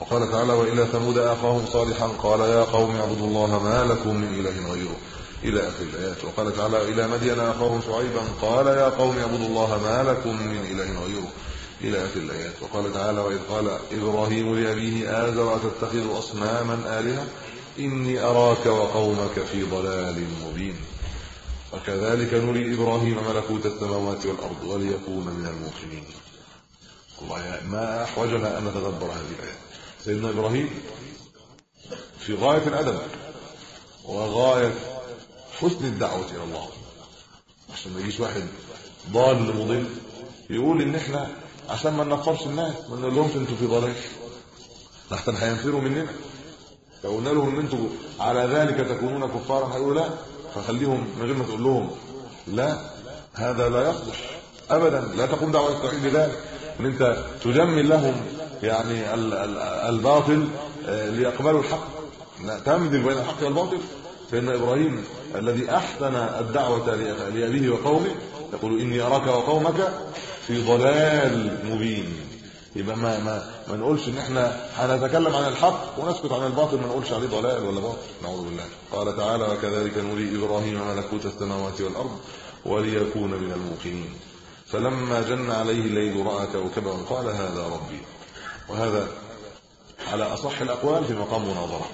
وقال تعالى وإلى ثمود أخاهم صالحا. قال يا قوم اعبدوا الله ما لكم من إله غيره. إلى آخر الآيات. وقال تعالى إلى مدين أخاهم شعيبا. قال يا قوم اعبدوا الله ما لكم من إله غيره. إلى آخر الآيات. وقال تعالى وإذ قال إبراهيم لأبيه آزر أتتخذ أصناما آلهة؟ إني أراك وقومك في ضلال مبين. وكذلك نري إبراهيم ملكوت السماوات والأرض وليكون من الموقنين. والله ما أحوجنا أن نتدبر هذه الآية. سيدنا إبراهيم في غاية الأدب وغاية حسن الدعوة إلى الله. عشان ما يجيش واحد ضال مضل يقول إن إحنا عشان ما ننفرش الناس ما نقول لهمش أنتوا في ضلال. لحسن هينفروا مننا. لو قلنا لهم إن أنتوا على ذلك تكونون كفارا هيقولوا لا. فخليهم من غير ما تقول لهم لا هذا لا يصلح ابدا لا تقوم دعوة التوحيد بذلك. إن أنت تجمل لهم يعني الباطل ليقبلوا الحق. لا تمدل بين الحق والباطل. فإن إبراهيم الذي أحسن الدعوة لأبيه وقومه يقول إني أراك وقومك في ضلال مبين. يبقى ما ما ما نقولش إن إحنا هنتكلم عن الحق ونسكت عن الباطل ما نقولش عليه ضلال ولا باطل. نعوذ بالله. قال تعالى وكذلك نري إبراهيم ملكوت السماوات والأرض وليكون من الموقنين. فلما جن عليه الليل رأى كوكبا قال هذا ربي. وهذا على أصح الأقوال في مقام مناظرة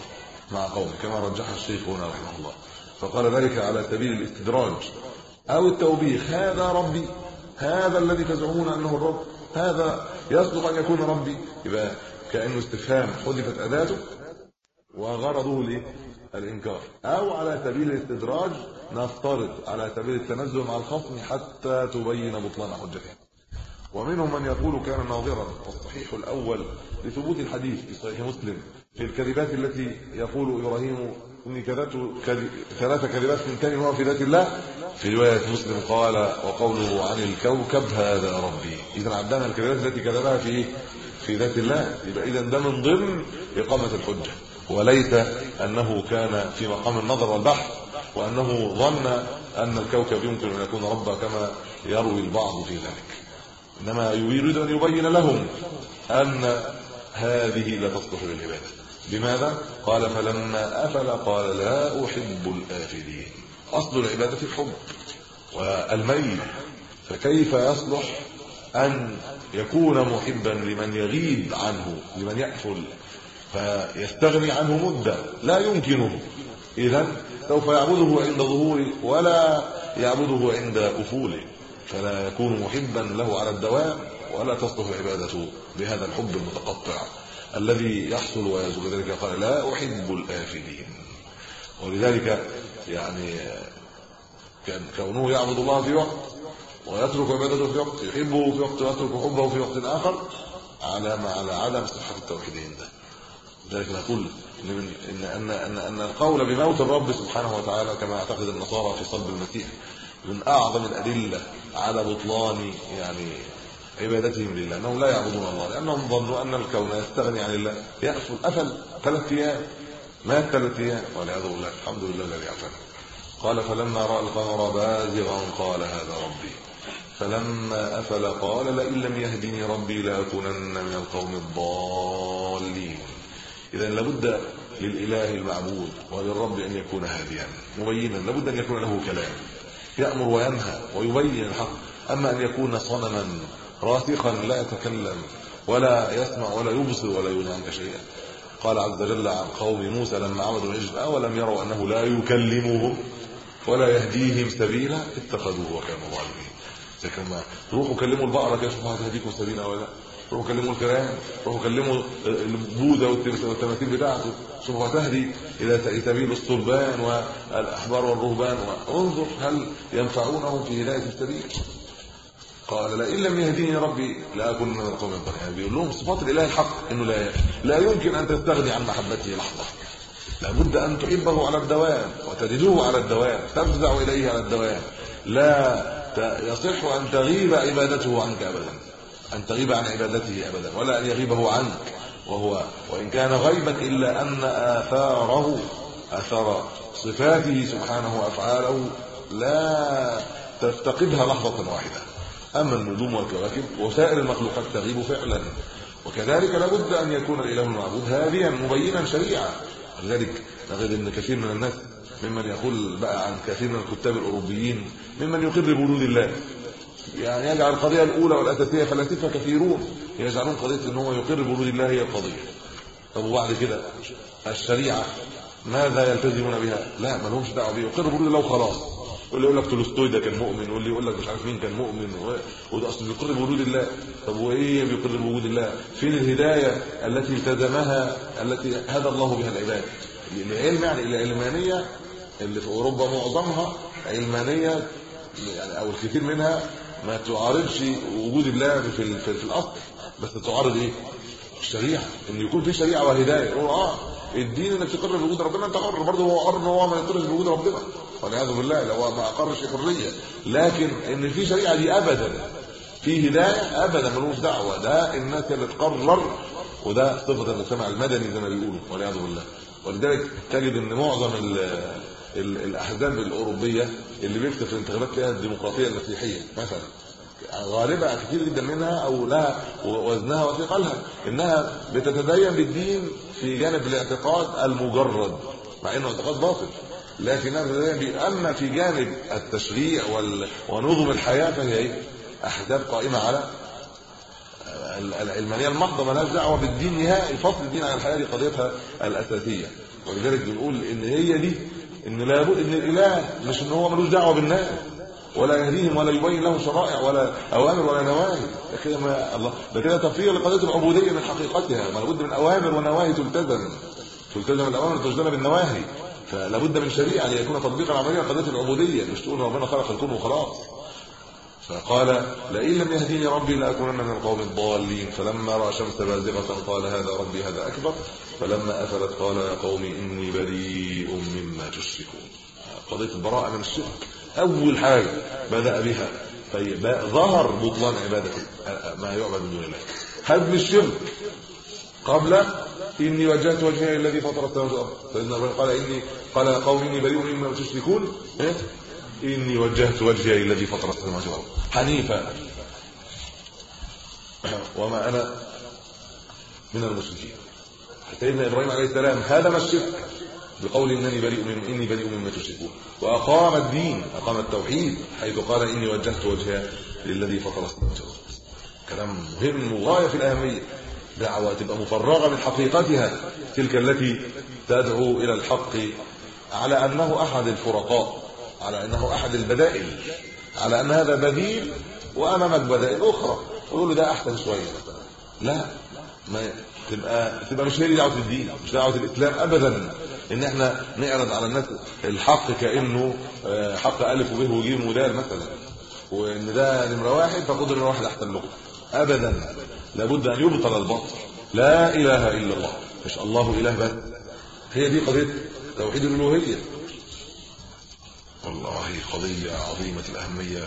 مع قوم كما رجح الشيخ هنا رحمه الله. فقال ذلك على سبيل الاستدراج أو التوبيخ هذا ربي هذا الذي تزعمون أنه الرب هذا يصدق أن يكون ربي. يبقى كأنه استفهام حذفت أداته وغرضه الايه الانكار أو على سبيل الاستدراج نفترض على سبيل التنزل مع الخصم حتى تبين بطلان حجته ومنهم من يقول كان ناظرا والصحيح الأول لثبوت الحديث في صحيح مسلم في الكذبات التي يقول إبراهيم اني كذبت ثلاث كذبات من هو في ذات الله في رواية مسلم قال وقوله عن الكوكب هذا ربي. اذا عدنا الكذبات التي كذبها في في ذات الله. يبقى اذا ده من ضمن إقامة الحجة. وليس أنه كان في مقام النظر والبحث وأنه ظن أن الكوكب يمكن أن يكون ربا كما يروي البعض في ذلك. إنما يريد أن يبين لهم أن هذه لا تصلح للعباده لماذا؟ قال فلما أفل قال لا أحب الآفلين. اصل العباده الحب. والميل فكيف يصلح أن يكون محبا لمن يغيب عنه لمن يأفل فيستغني عنه مدة لا يمكنه. اذا سوف يعبده عند ظهوره ولا يعبده عند أفوله. فلا يكون محبا له على الدوام ولا تصلح العباده بهذا الحب المتقطع الذي يحصل ويزول. ذلك قال لا أحب الآفلين. ولذلك يعني كان كونه يعبد الله في وقت ويترك عبادته في وقت يحبه في وقت ويترك حبه في وقت آخر علامه على عدم صحة التوحيد عنده. لذلك نقول إن إن إن إن القول بموت الرب سبحانه وتعالى كما يعتقد النصارى في صلب المسيح من أعظم الأدلة على بطلان يعني عبادتهم لله أنهم لا يعبدون الله لأنهم ظنوا أن الكون يستغني عن الله يأفل افل ثلاث أيام. مات ثلاث أيام والعياذ بالله الحمد لله الذي عافانا قال فلما رأى القمر بازغا قال هذا ربي. فلما أفل قال لئن لم يهدني ربي لأكونن من القوم الضالين. اذا لابد للإله المعبود وللرب أن يكون هاديا مبينا لابد أن يكون له كلام يأمر وينهى ويبين الحق. أما أن يكون صنما راسخا لا يتكلم ولا يسمع ولا يبصر ولا عنك شيئا. قال عز وجل عن قوم موسى لما عبدوا العجل أولم يروا أنه لا يكلمهم ولا يهديهم سبيلا؟ اتخذوه وكانوا ظالمين. كما روحوا كلموا البقرة كيف هتهديكم سبيلا ولا؟ روحوا كلموا الكلام روحوا كلموا البوذا والتماثيل بتاعته. شوفوا تهدي إلى سبيل الصلبان والأحبار والرهبان وانظر هل ينفعونهم في هداية السبيل. قال لئن لم يهديني ربي لاكون من القوم الضالين بيقول لهم صفات الإله الحق إنه لا لا يمكن أن تستغني عن محبته لحظة. لابد أن تحبه على الدوام وتجدوه على الدوام تفزع إليه على الدوام. لا يصح أن تغيب عبادته عنك ابدا أن تغيب عن عبادته ابدا ولا أن يغيبه عنك. وهو وإن كان غيبا إلا أن آثاره اثر صفاته سبحانه وافعاله لا تفتقدها لحظة واحدة. أما النجوم والكواكب وسائر المخلوقات تغيب فعلا. وكذلك لابد أن يكون الاله المعبود هاديا مبينا شريعه لذلك نجد إن كثير من الناس ممن يقول بقى عن كثير من الكتاب الأوروبيين ممن يقر بوجود الله. يعني يجعل القضية الأولى والأساسية فلاسفة كثيرون يجعلون قضية إن هو يقر بوجود الله هي القضية. طب وبعد كده الشريعة ماذا يلتزمون بها؟ لا ما لهمش دعوة بيه يقر بوجود الله وخلاص. واللي يقول لك تولستوي ده كان مؤمن. واللي يقول لك مش عارف مين كان مؤمن. وده اصل بيقر بوجود الله. طب وايه بيقر بوجود الله؟ فين الهداية التي التزمها التي هدى الله بها العباد؟ العلم يعني العلمانية اللي في أوروبا معظمها علمانية يعني أو الكثير منها ما تعارضش وجود الله في, في الأصل. بس تعارض إيه؟ الشريعه إن يكون في شريعة وهداية. يقول آه الدين إنك تقر بوجود ربنا أنت حر برضه هو حر إن هو ما يقرش بوجود ربنا. والعياذ بالله لو ما اقرش حرية. لكن إن في شريعة دي ابدا في هداية ابدا ملوش دعوة. ده الناس اللي تقرر وده صفة المجتمع المدني زي ما بيقولوا. والعياذ بالله. ولذلك تجد إن معظم الأحزاب الأوروبية اللي بيكتب في الانتخابات فيها الديمقراطية المسيحية مثلا. غالبا كثير جدا منها أو لها وزنها وثقلها إنها بتتدين بالدين في جانب الاعتقاد المجرد مع إنه اعتقاد باطل بتتدين اما في جانب التشريع ونظم الحياة فهي إيه؟ احداث قائمة على العلمانيه المحضة مالهاش دعوة بالدين نهائي فصل الدين عن الحياة دي قضيتها الأساسية. ولذلك بنقول إن هي دي إن لابد إن الإله مش إن هو ملوش دعوة بالناس ولا يهديهم ولا يبين لهم شرائع ولا أوامر ولا نواهي. كده ما الله. ده كده تفريغ لقضية العبودية من حقيقتها. ما لابد من أوامر ونواهي تلتزم. تلتزم الأوامر وتجتنب النواهي فلا بد من شريعة ليكون تطبيقا عمليا قضية العبودية. مش تقول ربنا خلق الكون وخلاص. فقال لئن لم يهديني ربي لأكونن من القوم الضالين. فلما رأى الشمس بازغة قال هذا ربي هذا أكبر. فلما أفلت قال يا قوم إني بريء مما تشركون. قضية البراءة من الشرك. أول حاجة بدأ بها. ظهر بطلان عبادة ما يعبد من دون الله. هدم الشرك. قبل إني وجهت وجهي الذي فطر السماوات والارض فإن قال اني قال قوم إني بريء مما تشركون. إيه؟ إني وجهت وجهي الذي فطر السماوات والارض حنيفا وما أنا من المشركين. سيدنا إبراهيم عليه السلام هدم الشرك. بقول إنني بريء من إني بريء مما تشركون. وأقام الدين أقام التوحيد حيث قال إني وجهت وجهي للذي فطر السماوات والأرض. كلام مهم وغايه في الأهمية. دعوة تبقى مفرغة من حقيقتها. تلك التي تدعو إلى الحق على أنه أحد الفرقاء على أنه أحد البدائل على أن هذا بديل وامامك بدائل أخرى. ويقول له ده أحسن شوية. لا. ما تبقى تبقى مش هي دعوة الدين مش دعوة الإسلام ابدا. إن إحنا نعرض على الناس الحق كإنه آه، حق ألف وب وج ودال مثلا. وإن ده نمرة واحد فخد نمره واحد أحسن لكم. ابدا. لابد أن يبطل الباطل لا إله إلا الله. مش الله إله بس. هي دي قضية توحيد الألوهية. والله قضية عظيمة الأهمية.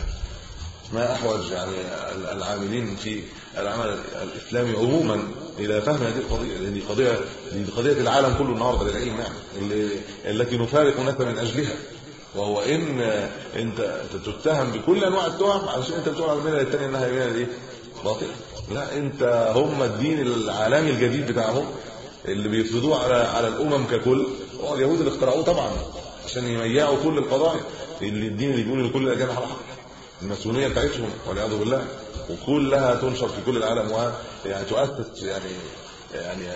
ما أحوج يعني العاملين في العمل الإسلامي عموما إلى فهم هذه القضية لأن دي قضيه دي قضية العالم كله النهارده للعلم يعني التي نفارق الناس من أجلها. وهو ان انت تتهم بكل أنواع التهم علشان أنت بتقول على المله الثانية إنها مله إيه باطل. لا أنت هم الدين العالمي الجديد بتاعهم اللي بيفرضوه على على الأمم ككل. هو اليهود اللي اخترعوه طبعا عشان يميعوا كل القضايا. اللي الدين اللي بيقول لكل الأجيال حق. الماسونيه بتاعتهم والعياذ بالله. وكلها تنشر في كل العالم ويعني تؤسس يعني يعني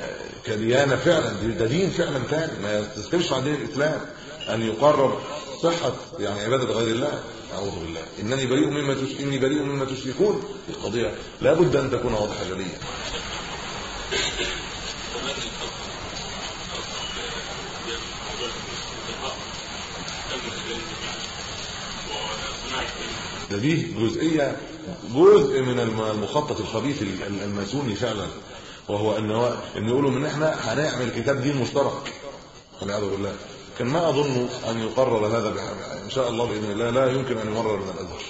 كديانة فعلا ده دين فعلا ثاني ما يستسلمش عن دين الإسلام أن يقرر صحة يعني عبادة غير الله. أعوذ بالله. إنني بريء مما. إني بريء مما تشركون القضية. لابد أن تكون واضحة جليه ده دي جزئية جزء من المخطط الخبيث الماسوني فعلا وهو إن هو إن يقولوا إن إحنا هنعمل كتاب دين مشترك. والعياذ بالله. كان ما أظن أن يقرر هذا إن شاء الله بإذن الله لا يمكن أن يمرر من الأزهر.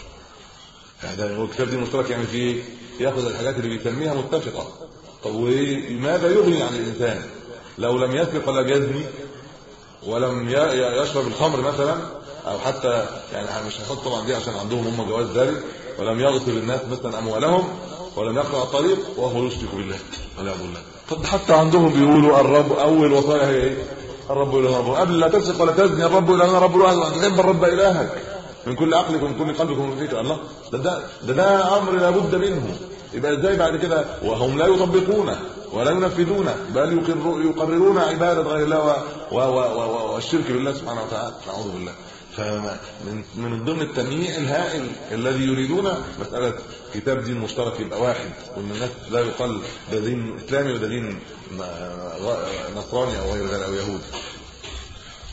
هذا هو كتاب دين مشترك يعني في يأخذ الحاجات اللي بيسميها متفقة. طب وماذا يغني عن الإنسان؟ لو لم يسرق ولا يزني ولم يشرب الخمر مثلا أو حتى يعني مش هنحط طبعا دي عشان عندهم هم جواز ذلك ولم يغصب الناس مثلا أموالهم ولم يقطع الطريق وهو يشرك بالله والعياذ بالله طب حتى عندهم بيقولوا الرب أول وصايا هي إيه؟ الرب إله رب قبل لا تسرق ولا تزني الرب إله رب الواحد تحب الرب إلهك. من كل عقلك ومن كل قلبك ومن فكرك الله. ده ده ده, ده أمر لابد منه. يبقى إزاي بعد كده؟ وهم لا يطبقونه ولا ينفذونه. بل يقررون عبادة غير الله والشرك بالله سبحانه وتعالى. نعوذ بالله. فمن من ضمن التمييع الهائل الذي يريدون مسألة كتاب دين مشترك يبقى واحد وإن الناس لا يقال ده دين إسلامي وده دين نصراني أو غير ذلك أو يهودي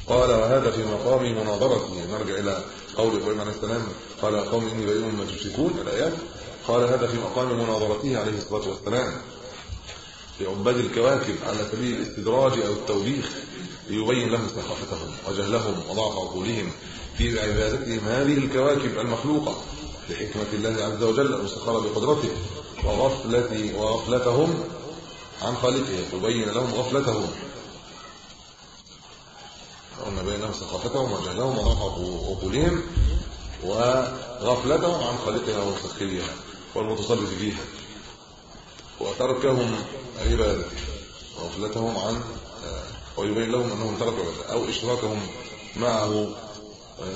قال وهذا في مقام مناظرته نرجع إلى قول إبراهيم عليه السلام قال قوم إني بريء مما تشركون. الآيات قال هذا في مقام مناظرته عليه الصلاة والسلام. لعباد الكواكب على سبيل الاستدراج أو التوبيخ. ليبين لهم سخافتهم وجهلهم وضعف عقولهم في عبادتهم هذه الكواكب المخلوقة لحكمة الله عز وجل المسخره بقدرته وغفلة وغفلتهم عن خالقه. يبين لهم غفلتهم. قلنا بين لهم سخافتهم وجهلهم وضعف عقولهم وغفلتهم عن خالقها ومسخرها والمتصرف فيها وتركهم عبادته وغفلتهم عن ويبين لهم أنهم تركوا أو إشراكهم معه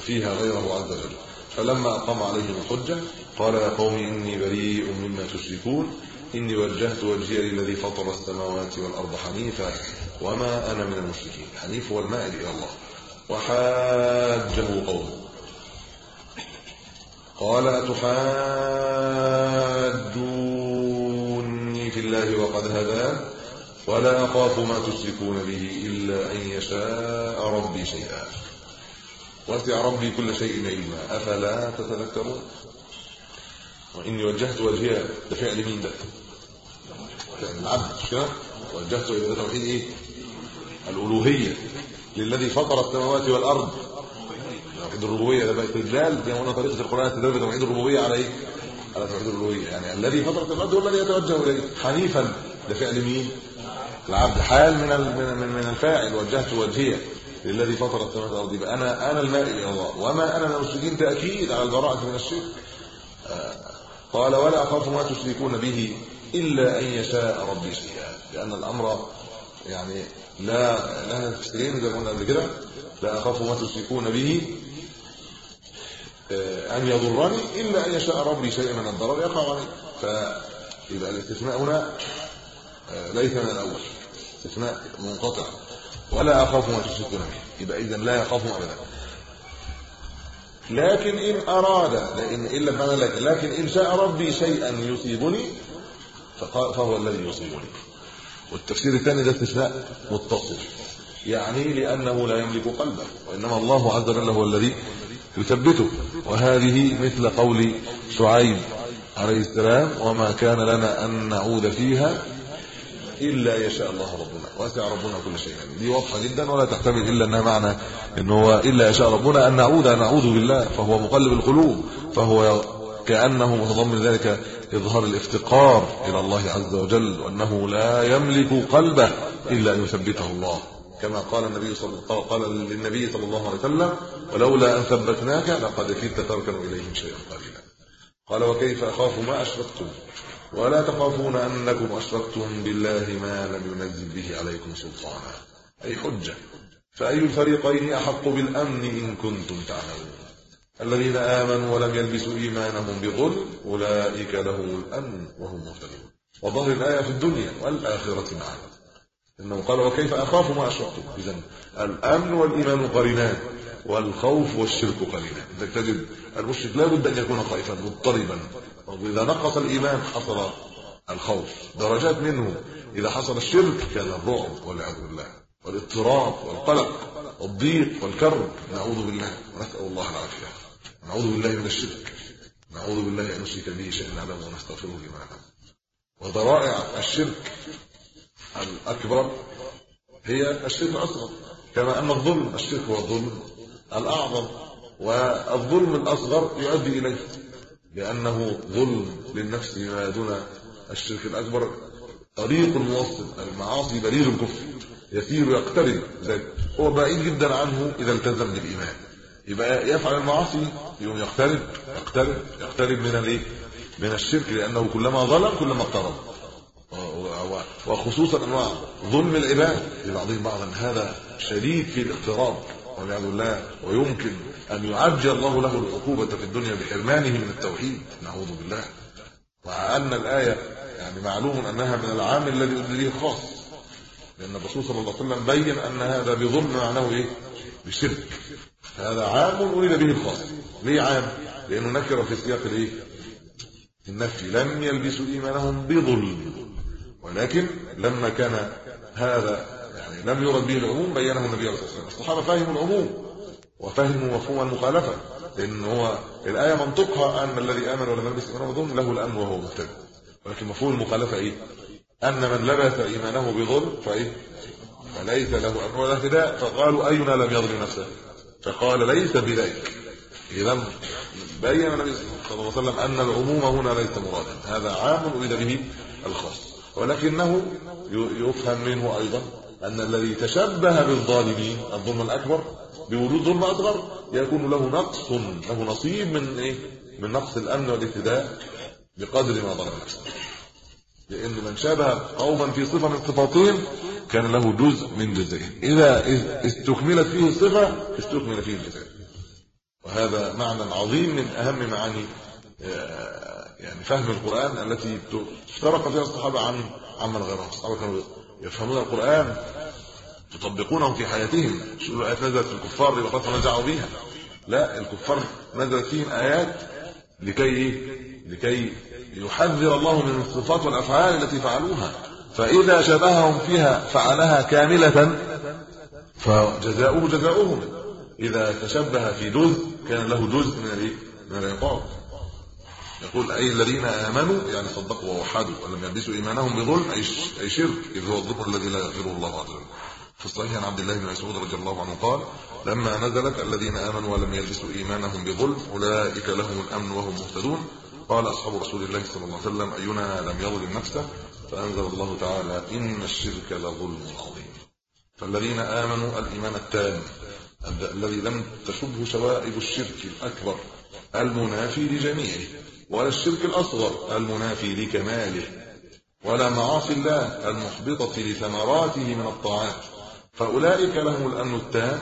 فيها غيره عز وجل. فلما أقام عليهم الحجة قال يا قوم إني بريء مما تشركون. إني وجهت وجهي للذي فطر السماوات والأرض حنيفا وما أنا من المشركين. حنيف هو المائل إلى الله. وحاجه قومه. قال أتحاجوني في الله وقد هدان ولا أخاف ما تشركون به إلا أن يشاء ربي شيئا. وسع ربي كل شيء علما أفلا تتذكرون؟ وإني وجهت وجهي لفعل مين ده؟ فعل العبد مش كده؟ وجهت إلى توحيد إيه؟ الألوهية للذي فطر السماوات والأرض. توحيد الربوبية ده بقى استدلال زي ما قلنا طريقة القرآن استدلال بتوحيد الربوبية على إيه؟ على توحيد الالوهيه يعني الذي فطر السماوات هو الذي يتوجه إليه. حنيفا ده فعل مين؟ العبد حال من من الفاعل وجهت وجهي للذي فطر السماوات والأرض يبقى أنا أنا المائل إلى الله. وما أنا من المشركين؟ تأكيد على البراءة من الشرك. آه، قال ولا أخاف ما تشركون به إلا أن يشاء ربي شيئا. لأن الأمر يعني لا لا تفسيرين زي ما قلنا قبل كده. لا أخاف ما تشركون به آه، أن يضرني إلا أن يشاء ربي شيئا من الضرر. يقع علي. فيبقى الاستثناء هنا آه، ليس من الأول. استثناء منقطع. ولا أخاف ما تشركون به. يبقى اذا لا يخاف أبدا. لكن إن أراد لأن إلا بمعنى لكن لكن إن شاء ربي شيئا يصيبني فهو الذي يصيبني. والتفسير الثاني ده استثناء متصل. يعني لأنه لا يملك قلبه وإنما الله عز وجل هو الذي يثبته. وهذه مثل قول شعيب عليه السلام وما كان لنا أن نعود فيها الا يشاء الله ربنا. وسع ربنا كل شيء. يعني دي واضحة جدا ولا تحتمل إلا أنها معنى إن هو إلا يشاء ربنا أن نعود نعوذ بالله. فهو مقلب القلوب. فهو كأنه متضمن ذلك إظهار الافتقار إلى الله عز وجل وأنه لا يملك قلبه إلا أن يثبته الله. كما قال النبي صلى الله عليه وسلم قال للنبي صلى الله عليه وسلم ولولا أن ثبتناك لقد كدت تركن إليهم شيئا قليلا قال وكيف أخاف ما اشركتم ولا تخافون أنكم أشركتم بالله ما لم ينزل به عليكم سلطانا. أي حجة. فأي الفريقين أحق بالأمن إن كنتم تعلمون. الذين آمنوا ولم يلبسوا إيمانهم بظلم أولئك لهم الأمن وهم مهتدون. وظهر الآية في الدنيا والآخرة معا. انه قال وكيف أخاف ما أشركتم؟ اذا الأمن والإيمان قرينان والخوف والشرك قرينان. اذا تجد المشرك لا بد أن يكون خائفا مضطربا. واذا نقص الإيمان حصل الخوف درجات منه إذا حصل الشرك كان الرعب والعياذ بالله والاضطراب والقلق والضيق والكرب. نعوذ بالله ونسأل الله العافية. نعوذ بالله من الشرك. نعوذ بالله أن نشرك به شيئا نعلمه ونستغفره لما نعلم. وذرائع الشرك الأكبر هي الشرك الأصغر. كما أن الظلم الشرك هو الظلم الأعظم والظلم الأصغر يؤدي إليه. لأنه ظلم للنفس بما دون الشرك الأكبر. طريق موصل المعاصي برير الكفر. يسير يقترب ذلك. هو بعيد جدا عنه إذا التزم بالإيمان. يبقى يفعل المعاصي يقوم يقترب يقترب يقترب من الإيه؟ من الشرك لأنه كلما ظلم كلما اقترب. وخصوصا أنواع ظلم العباد. لبعضهم بعضا هذا شديد في الاقتراب والعياذ بالله ويمكن أن يعجل الله له العقوبة في الدنيا بحرمانه من التوحيد. نعوذ بالله. وأن الآية يعني معلوم أنها من العام الذي اريد به الخاص. لأن الرسول صلى الله عليه وسلم بين أن هذا بظلم معناه إيه؟ بشرك. هذا عام أريد به الخاص. ليه عام؟ لأنه نكر في سياق الإيه؟ النفي. لم يلبسوا إيمانهم بظلم. ولكن لما كان هذا يعني لم يرد به العموم بينه النبي عليه الصلاة والسلام. الصحابه فهموا العموم. وفهموا مفهوم المخالفة لأن هو الآية منطقها أن الذي آمن ولم يلبس إيمانه بظلم له الامن وهو مهتد ولكن مفهوم المخالفة إيه؟ أن من لبس إيمانه بظلم فإيه؟ فليس له امن ولا فداء فقالوا أينا لم يظلم نفسه؟ فقال ليس بذلك. إذا بين النبي صلى الله عليه وسلم أن العموم هنا ليس مرادا. هذا عام اريد به الخاص. ولكنه يفهم منه أيضا أن الذي تشبه بالظالمين الظلم الأكبر بوجود ظلم أصغر يكون له نقص له نصيب من إيه؟ من نقص الأمن والاهتداء بقدر ما ظلم لأن من شابه قوما في صفة من صفاتهم كان له جزء من جزئهم. إذا استكملت فيه الصفة استكمل فيه الجزاء وهذا معنى عظيم من أهم معاني آه، يعني فهم القرآن التي افترق فيها الصحابة عن عمن غيرهم. الصحابة كانوا يفهمون القرآن يطبقونه في حياتهم. شو الايات نزلت في الكفار وقد رجعوا بها لا الكفار نزلت فيهم آيات لكي لكي يحذر الله من الصفات والأفعال التي فعلوها. فإذا شبههم فيها فعلها كاملة فجزاؤه جزاؤهم. إذا تشبه في جزء كان له جزء من من العقاب. يقول أي الذين آمنوا يعني صدقوا ووحدوا ولم يلبسوا إيمانهم بظلم أي شرك إذ هو الظلم الذي لا يغفره الله عز وجل. في الصحيح عن عبد الله بن مسعود رضي الله عنه قال لما نزلت الذين آمنوا ولم يلبسوا إيمانهم بظلم أولئك لهم الأمن وهم مهتدون. قال أصحاب رسول الله صلى الله عليه وسلم أينا لم يظلم نفسه؟ فأنزل الله تعالى إن الشرك لظلم عظيم. فالذين آمنوا الإيمان التام الذي لم تشبه شوائب الشرك الأكبر المنافي لجميعه. ولا الشرك الأصغر المنافي لكماله ولا معاصي الله المحبطة لثمراته من الطاعات. فأولئك لهم الأمن التام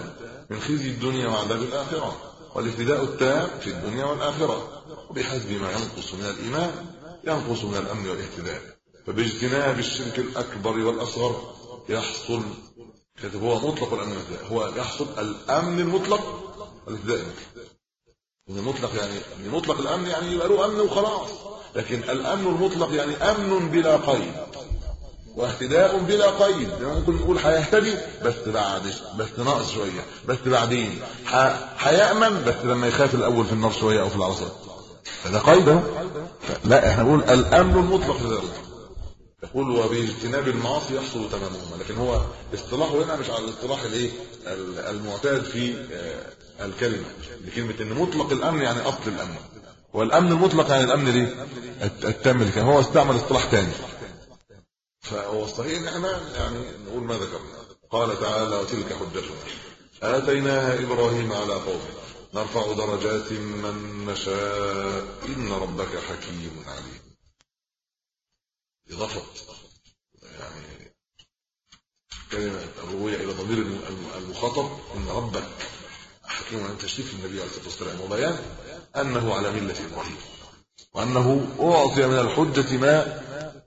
من خزي الدنيا وعذاب الآخرة والاهتداء التام في الدنيا والآخرة. وبحسب ما ينقص من الإيمان ينقص من الأمن والاهتداء. فباجتناب الشرك الأكبر والأصغر يحصل هو مطلق الأمن والإهتداء. هو يحصل الأمن المطلق والاهتداء. المطلق يعني مطلق الأمن يعني يبقى له أمن وخلاص. لكن الأمن المطلق يعني أمن بلا قيد واهتداء بلا قيد. ممكن نقول هيهتدي بس بعد بس ناقص شوية بس بعدين. هيأمن بس لما يخاف الأول في النار شوية أو في العصر هذا قيد لا إحنا نقول الأمن المطلق لذلك يقول وباجتناب المعاصي يحصل تمامهما لكن هو اصطلاحه هنا مش على الاصطلاح الإيه؟ المعتاد في آه، الكلمة بكلمة إن مطلق الأمن يعني أصل الأمن. والأمن المطلق يعني الأمن ليه؟ التام اللي كان هو استعمل اصطلاح ثاني فهو الصحيح إن إحنا يعني نقول ما ذكرنا قال تعالى وتلك حجتنا. آتيناها إبراهيم على قومه. نرفع درجات من نشاء. إن ربك حكيم عليم. إضافة. يعني كلمة الرؤية إلى ضمير المخاطب. إن ربك حكيم عن تشريف النبي عليه الصلاة والسلام وبيان أنه على ملة إبراهيم وأنه أعطي من الحجة ما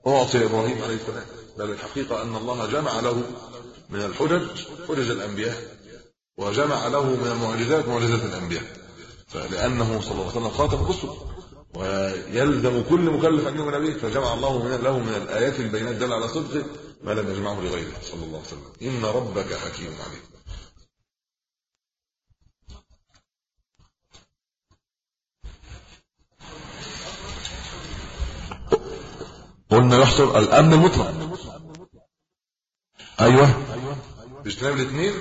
أعطي إبراهيم عليه السلام. بل الحقيقة أن الله جمع له من الحجج حجج الأنبياء وجمع له من المعجزات معجزات الأنبياء. فلأنه صلى الله عليه وسلم خاتم الرسل ويلزم كل مكلف أن يؤمن به فجمع الله من له من الآيات البينات دل على صدقه ما لم يجمعه لغيره صلى الله عليه وسلم. إن ربك حكيم عليم. قلنا يحصل الأمن المطلق. أيوه. باجتناب الاثنين؟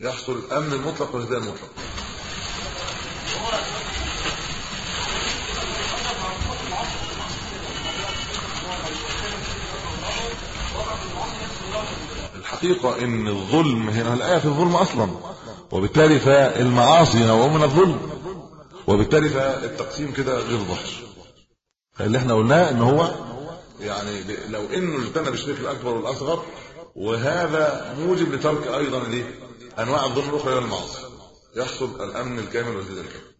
يحصل الأمن المطلق والهداية المطلق الحقيقة إن الظلم هنا الآية في الظلم أصلا. وبالتالي فالمعاصي نوع من الظلم. وبالتالي فالتقسيم كده غير ظاهر. اللي إحنا قلناه إن هو يعني لو إنه اجتنب الشرك الأكبر والأصغر وهذا موجب لترك أيضا الايه انواع الظلم الأخرى والمعاصي يحصل الأمن الكامل والهدايه الكامل.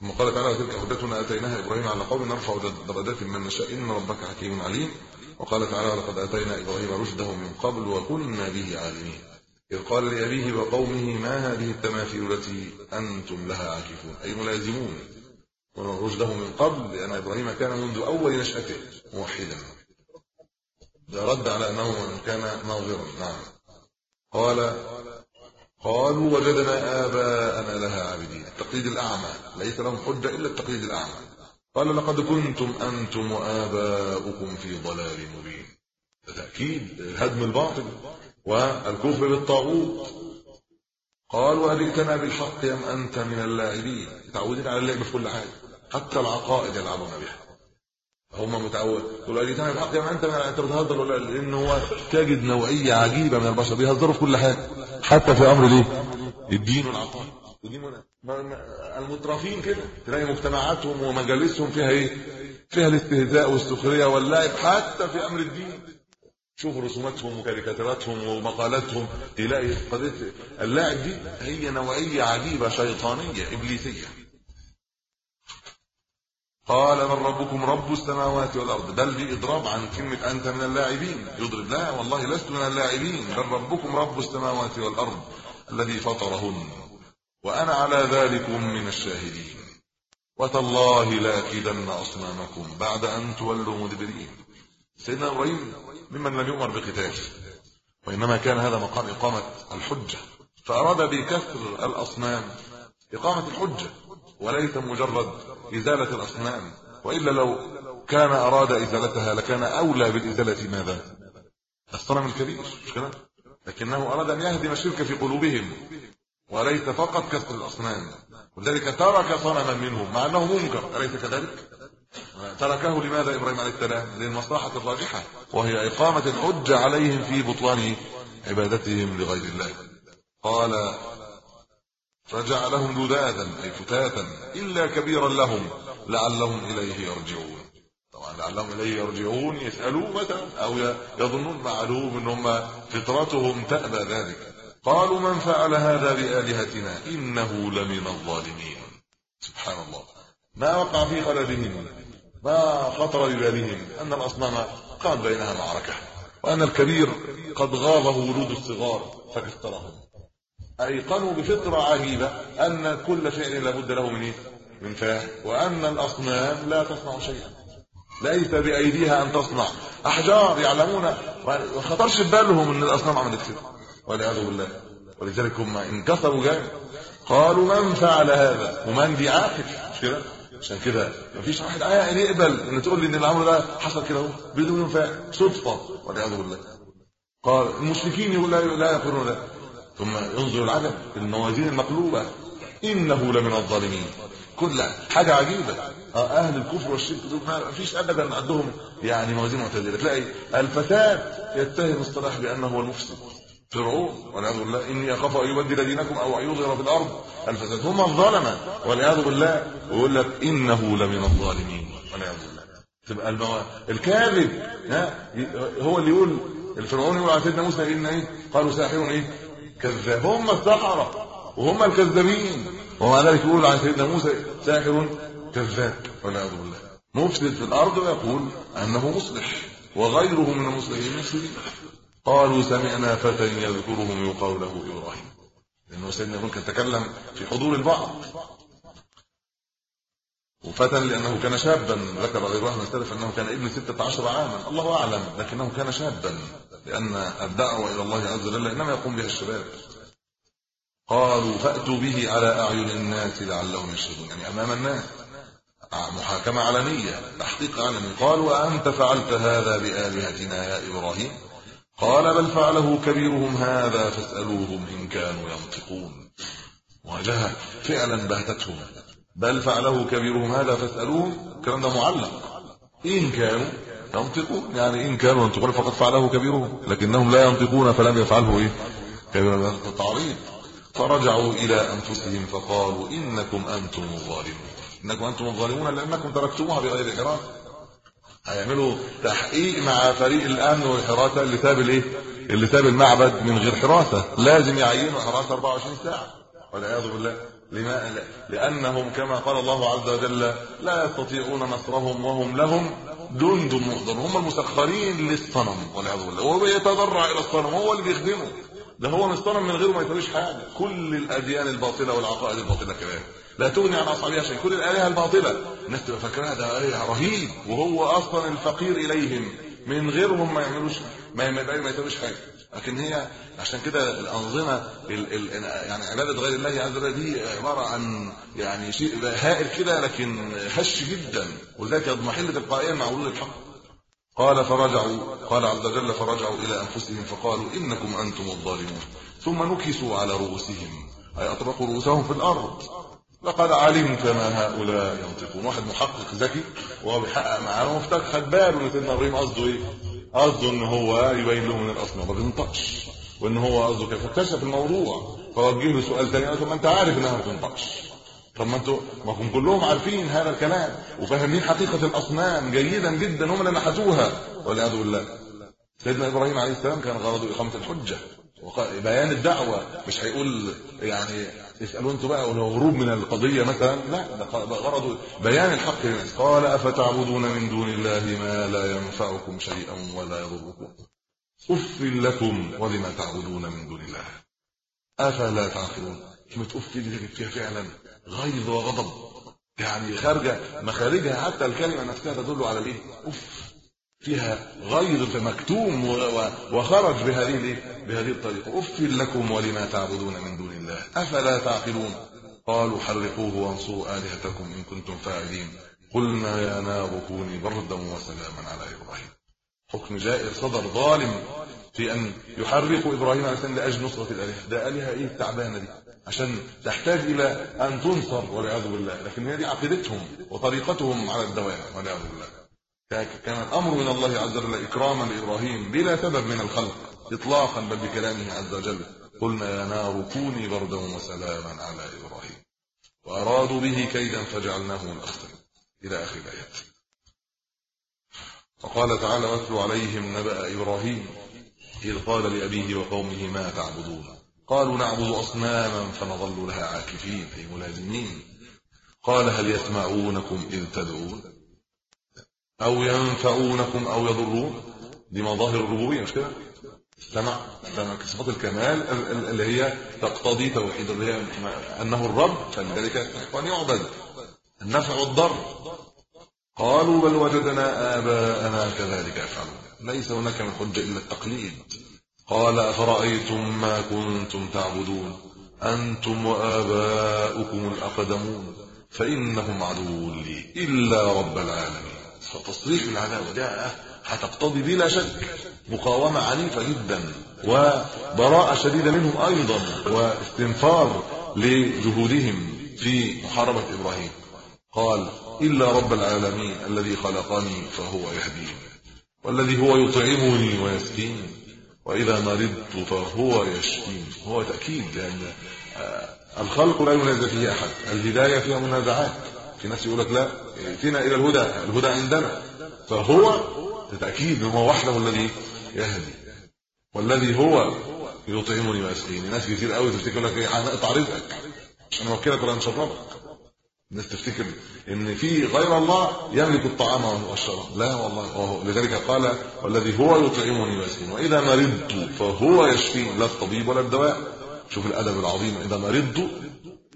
ثم قال تعالى تلك حجتنا آتيناها إبراهيم على قوم نرفع درجات من نشاء. إن ربك حكيم عليم. وقال تعالى لقد آتينا إبراهيم رشده من قبل وكنا به عالمين. إذ قال لأبيه وقومه ما هذه التماثيل التي أنتم لها عاكفون؟ أي ملازمون. ورشده من قبل لأن إبراهيم كان منذ أول نشأته موحدا. ده رد على أنه كان ناظرا. نعم. قال قالوا وجدنا آباءنا لها عابدين. التقليد الأعمى. ليس لهم حجة إلا التقليد الأعمى. قال لقد كنتم أنتم وآباؤكم في ضلال مبين. تأكيد هدم الباطل والكفر بالطاغوت. قال وأجئتنا بالحق أم أنت من اللاعبين؟ متعودين على اللعب في كل حاجة. حتى العقائد يلعبون بها. هم متعود يقولوا دي تعمل الحق يعني أنت أنت بتهزر ولا لأن هو تجد نوعية عجيبة من البشر بيهزروا في كل حاجة حتى في أمر الايه الدين والعقائد. الدين المترفين كده. تلاقي مجتمعاتهم ومجالسهم فيها إيه؟ فيها الاستهزاء والسخرية واللعب حتى في أمر الدين. شوف رسوماتهم وكاريكاتيراتهم ومقالاتهم. تلاقي قضية اللاعب دي هي نوعية عجيبة شيطانية إبليسية. قال من ربكم رب السماوات والأرض؟ بل باضراب عن كلمة أنت من اللاعبين. يضرب لا والله لست من اللاعبين بل ربكم رب السماوات والأرض الذي فطرهن. وأنا على ذلكم من الشاهدين. وتالله لاكدن أصنامكم بعد أن تولوا مدبرين. سيدنا إبراهيم ممن لم يؤمر بقتال وإنما كان هذا مقام إقامة الحجة. فأراد بكسر الأصنام إقامة الحجة. وليس مجرد إزالة الأصنام وإلا لو كان أراد إزالتها لكان أولى بالإزالة ماذا؟ الصنم الكبير مش لكنه أراد أن يهدم الشرك في قلوبهم وليس فقط كسر الأصنام ولذلك ترك صنما منهم مع أنه منكر أليس كذلك؟ تركه لماذا إبراهيم عليه السلام؟ للمصلحة الراجحة وهي إقامة الحجة عليهم في بطلان عبادتهم لغير الله. قال فجعلهم لذاذا أي فتاتا إلا كبيرا لهم لعلهم إليه يرجعون. طبعا لعلهم إليه يرجعون يسالوه مثلا أو يظنون معلوم إن هم فطرتهم تأبى ذلك. قالوا من فعل هذا بآلهتنا إنه لمن الظالمين. سبحان الله. ما وقع في قلبهم ما خطر ببالهم أن الأصنام قام بينها معركة وأن الكبير قد غابه ولود الصغار فكسرهم أيقنوا بفطرة عجيبة أن كل فعل لابد له من إيه؟ من فاعل وأن الأصنام لا تصنع شيئا. ليس بأيديها أن تصنع. أحجار يعلمون. ما خطرش ببالهم أن الأصنام عملت كده. والعياذ بالله. ولذلك هم انكسروا جامد. قالوا من فعل هذا؟ ومن دي عاقل. مش كده؟ عشان كده مفيش واحد عاقل يقبل. إن تقول لي إن الامر ده حصل كده أهو. بدون فعل صدفة. والعياذ بالله. قال المشركين يقول لا لا يقولون ده ثم ينظر العجب الموازين المقلوبة. إنه لمن الظالمين. كل حاجة عجيبة. آه، أهل الكفر والشرك دول ما فيش ابدا عندهم يعني موازين معتدلة. تلاقي الفساد يتهم الصلاح بأنه هو المفسد. فرعون والعياذ بالله إني أخاف أن يبدل دينكم أو أن يظهر في الأرض الفساد. هم الظلمة والعياذ بالله. ويقول لك إنه لمن الظالمين والعياذ بالله. تبقى المو... الكاذب ها هو اللي يقول الفرعون يقول على سيدنا موسى إن إيه؟ قالوا ساحر إيه؟ كذاب هم السحره وهم الكذابين. ومع ذلك يقول عن سيدنا موسى ساحر كذاب. والعياذ بالله. مفسد في الأرض ويقول أنه مصلح. وغيره من المصلحين مفسدين قالوا سمعنا فتى يذكرهم يقال له إبراهيم. لأنه سيدنا إبراهيم تكلم في حضور البعض. وفتى لأنه كان شابا. ذكر غير واحد السلف أنه كان ابن 16 عاما. الله أعلم. لكنه كان شابا. لأن الدعوة إلى الله عز وجل إنما يقوم بها الشباب. قالوا فأتوا به على أعين الناس لعلهم يشهدون. يعني أمام الناس. محاكمة علنيه تحقيق علني قالوا انت فعلت هذا بآلهتنا يا إبراهيم؟ قال بل فعله كبيرهم هذا فاسألوهم إن كانوا ينطقون. وجاء فعلا بهتتهم. بل فعله كبيرهم هذا فاسألوهم الكلام ده معلق. إن كانوا ينطقون يعني إن كانوا ينطقون فقد فعله كبيرهم لكنهم لا ينطقون فلم يفعله إيه؟ كبيرهم. التعريض فرجعوا إلى أنفسهم فقالوا إنكم أنتم الظالمون. إنكم أنتم الظالمون لأنكم تركتموها بغير حراسة هيعملوا تحقيق مع فريق الأمن والحراسة اللي ساب الإيه؟ اللي ساب المعبد من غير حراسة. لازم يعينوا حراسة 24 ساعة. والعياذ بالله. لما؟ لأنهم كما قال الله عز وجل لا يستطيعون نصرهم وهم لهم. جند محضر هم المسخرين للصنم والعياذ بالله. وهو بيتضرع إلى الصنم هو اللي بيخدمه. ده هو من الصنم من غيره ما يسويش حاجة. كل الأديان الباطلة والعقائد الباطلة كمان. لا تغني عن أصحابها شيء. كل الآلهة الباطلة. الناس تبقى فاكراها ده اله رهيب. وهو أصلا الفقير إليهم. من غيرهم ما يعملوش ما ما حاجة. لكن هي عشان كده الأنظمة ال ال يعني عبادة غير الله عز وجل دي عبارة عن يعني شيء هائل كده لكن هش جدا ولذلك يضمحل تلقائيا مع وجود الحق. قال فرجعوا. قال عز وجل فرجعوا إلى أنفسهم فقالوا إنكم أنتم الظالمون. ثم نكسوا على رؤوسهم أي اطبقوا رؤوسهم في الأرض. لقد علمت ما هؤلاء ينطقون. واحد محقق ذكي وهو بيحقق معاهم وافتكر خد باله ان إبراهيم قصده إيه؟ قصده إن هو يبين لهم من الاصنام ما بينطقش وإن هو قصده كيف؟ اكتشف الموضوع. فوجه له سؤال ثاني قال طب ما أنت عارف إنها ما تنطقش. طب ما أنتوا ما هم كلهم عارفين هذا الكلام وفاهمين حقيقة الأصنام جيدا جدا هم اللي نحتوها. والعياذ بالله. سيدنا إبراهيم عليه السلام كان غرضه إقامة الحجة بيان الدعوة. مش هيقول يعني اسالوا أنتوا بقى هروب من القضية مثلا؟ لا ده غرضه بيان الحق للناس قال أفتعبدون من دون الله ما لا ينفعكم شيئا ولا يضركم. اف لكم ولما تعبدون من دون الله. أفلا تعقلون؟ كلمه اف دي فيها فعلا؟ غيظ وغضب. يعني خارجة مخارجها حتى الكلمة نفسها تدل على الإيه؟ اف. فيها غيظ مكتوم وخرج بهذه بهذه الطريقة. اف لكم ولما تعبدون من دون الله. أفلا تعقلون؟ قالوا حرقوه وانصروا آلهتكم إن كنتم فاعلين. قلنا يا نار كوني بردا وسلاما على إبراهيم. حكم جائر صدر ظالم في أن يحرقوا إبراهيم عليه السلام لأجل نصرة الآلهة. ده آلهة إيه؟ التعبانة دي. عشان تحتاج إلى أن تنصر والعياذ بالله. لكن هي دي عقيدتهم وطريقتهم على الدوام والعياذ بالله. كان الأمر من الله عز وجل إكراما لإبراهيم بلا سبب من الخلق اطلاقا بل بكلامه عز وجل. قلنا يا نار كوني بردا وسلاما على إبراهيم. وأرادوا به كيدا فجعلناه الاخسر إلى آخر الآيات. وقال تعالى واتل عليهم نبأ إبراهيم إذ قال لأبيه وقومه ما تعبدون؟ قالوا نعبد أصناما فنظل لها عاكفين أي ملازمين. قال هل يسمعونكم إذ تدعون؟ أو ينفعونكم أو يضرون دي مظاهر الربوبية مش كده؟ سمع سمع صفات الكمال اللي هي تقتضي توحيد اللي هي أنه الرب فلذلك يستحق ان يعبد. النفع والضر. قالوا بل وجدنا آباءنا كذلك يفعلون. ليس هناك من حجه إلا التقليد. قال أفرأيتم ما كنتم تعبدون؟ أنتم وآباؤكم الأقدمون. فإنهم عدو لي إلا رب العالمين. فتصريح العداوة. ده هتقتضي بلا شك مقاومة عنيفة جدا وبراءة شديدة منهم أيضا واستنفار لجهودهم في محاربة إبراهيم. قال إلا رب العالمين الذي خلقني فهو يهدين والذي هو يطعمني ويسقيني وإذا مرضت فهو يشفين. هو تأكيد لأن آه، الخلق لا ينازع فيه أحد الهداية فيها منازعات. في ناس يقول لك لا ائتنا إلى الهدى الهدى عندنا. فهو تاكيد هو وحده الذي يهدي والذي هو يطعمني ويسقيني. ناس كتير قوي تفتكر لك إيه هنقطع رزقك عشان اوكلك ولا نشربك الناس تفتكر إن في غير الله يملك الطعام والشراب. لا والله. لذلك قال والذي هو يطعمني ويسقيني. وإذا مرضت فهو يشفين لا الطبيب ولا الدواء. شوف الأدب العظيم. إذا مرضت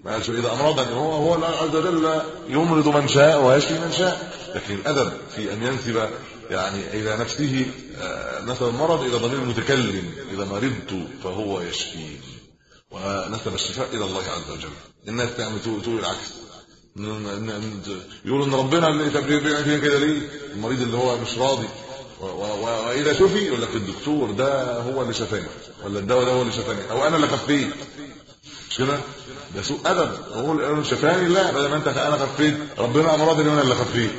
ما قالش اذا امرضني هو هو عز وجل يمرض من شاء ويشفي من شاء. لكن الأدب في أن ينسب يعني إلى نفسه آه، نسب المرض إلى ضمير المتكلم إذا مرضت فهو يشفيني ونسب الشفاء إلى الله عز وجل. الناس تعمل تقول العكس. يقولوا ان ربنا اللي بيعمل فينا كده ليه المريض اللي هو مش راضي. وإذا شفي يقول لك الدكتور ده هو اللي شفاني ولا الدواء ده هو اللي شفاني أو أنا اللي خفيت. مش كده؟ ده سوء أدب. أقول أنا شفاني لا بدل ما أنت أنا خفيت. ربنا امرضني وأنا اللي خفيت.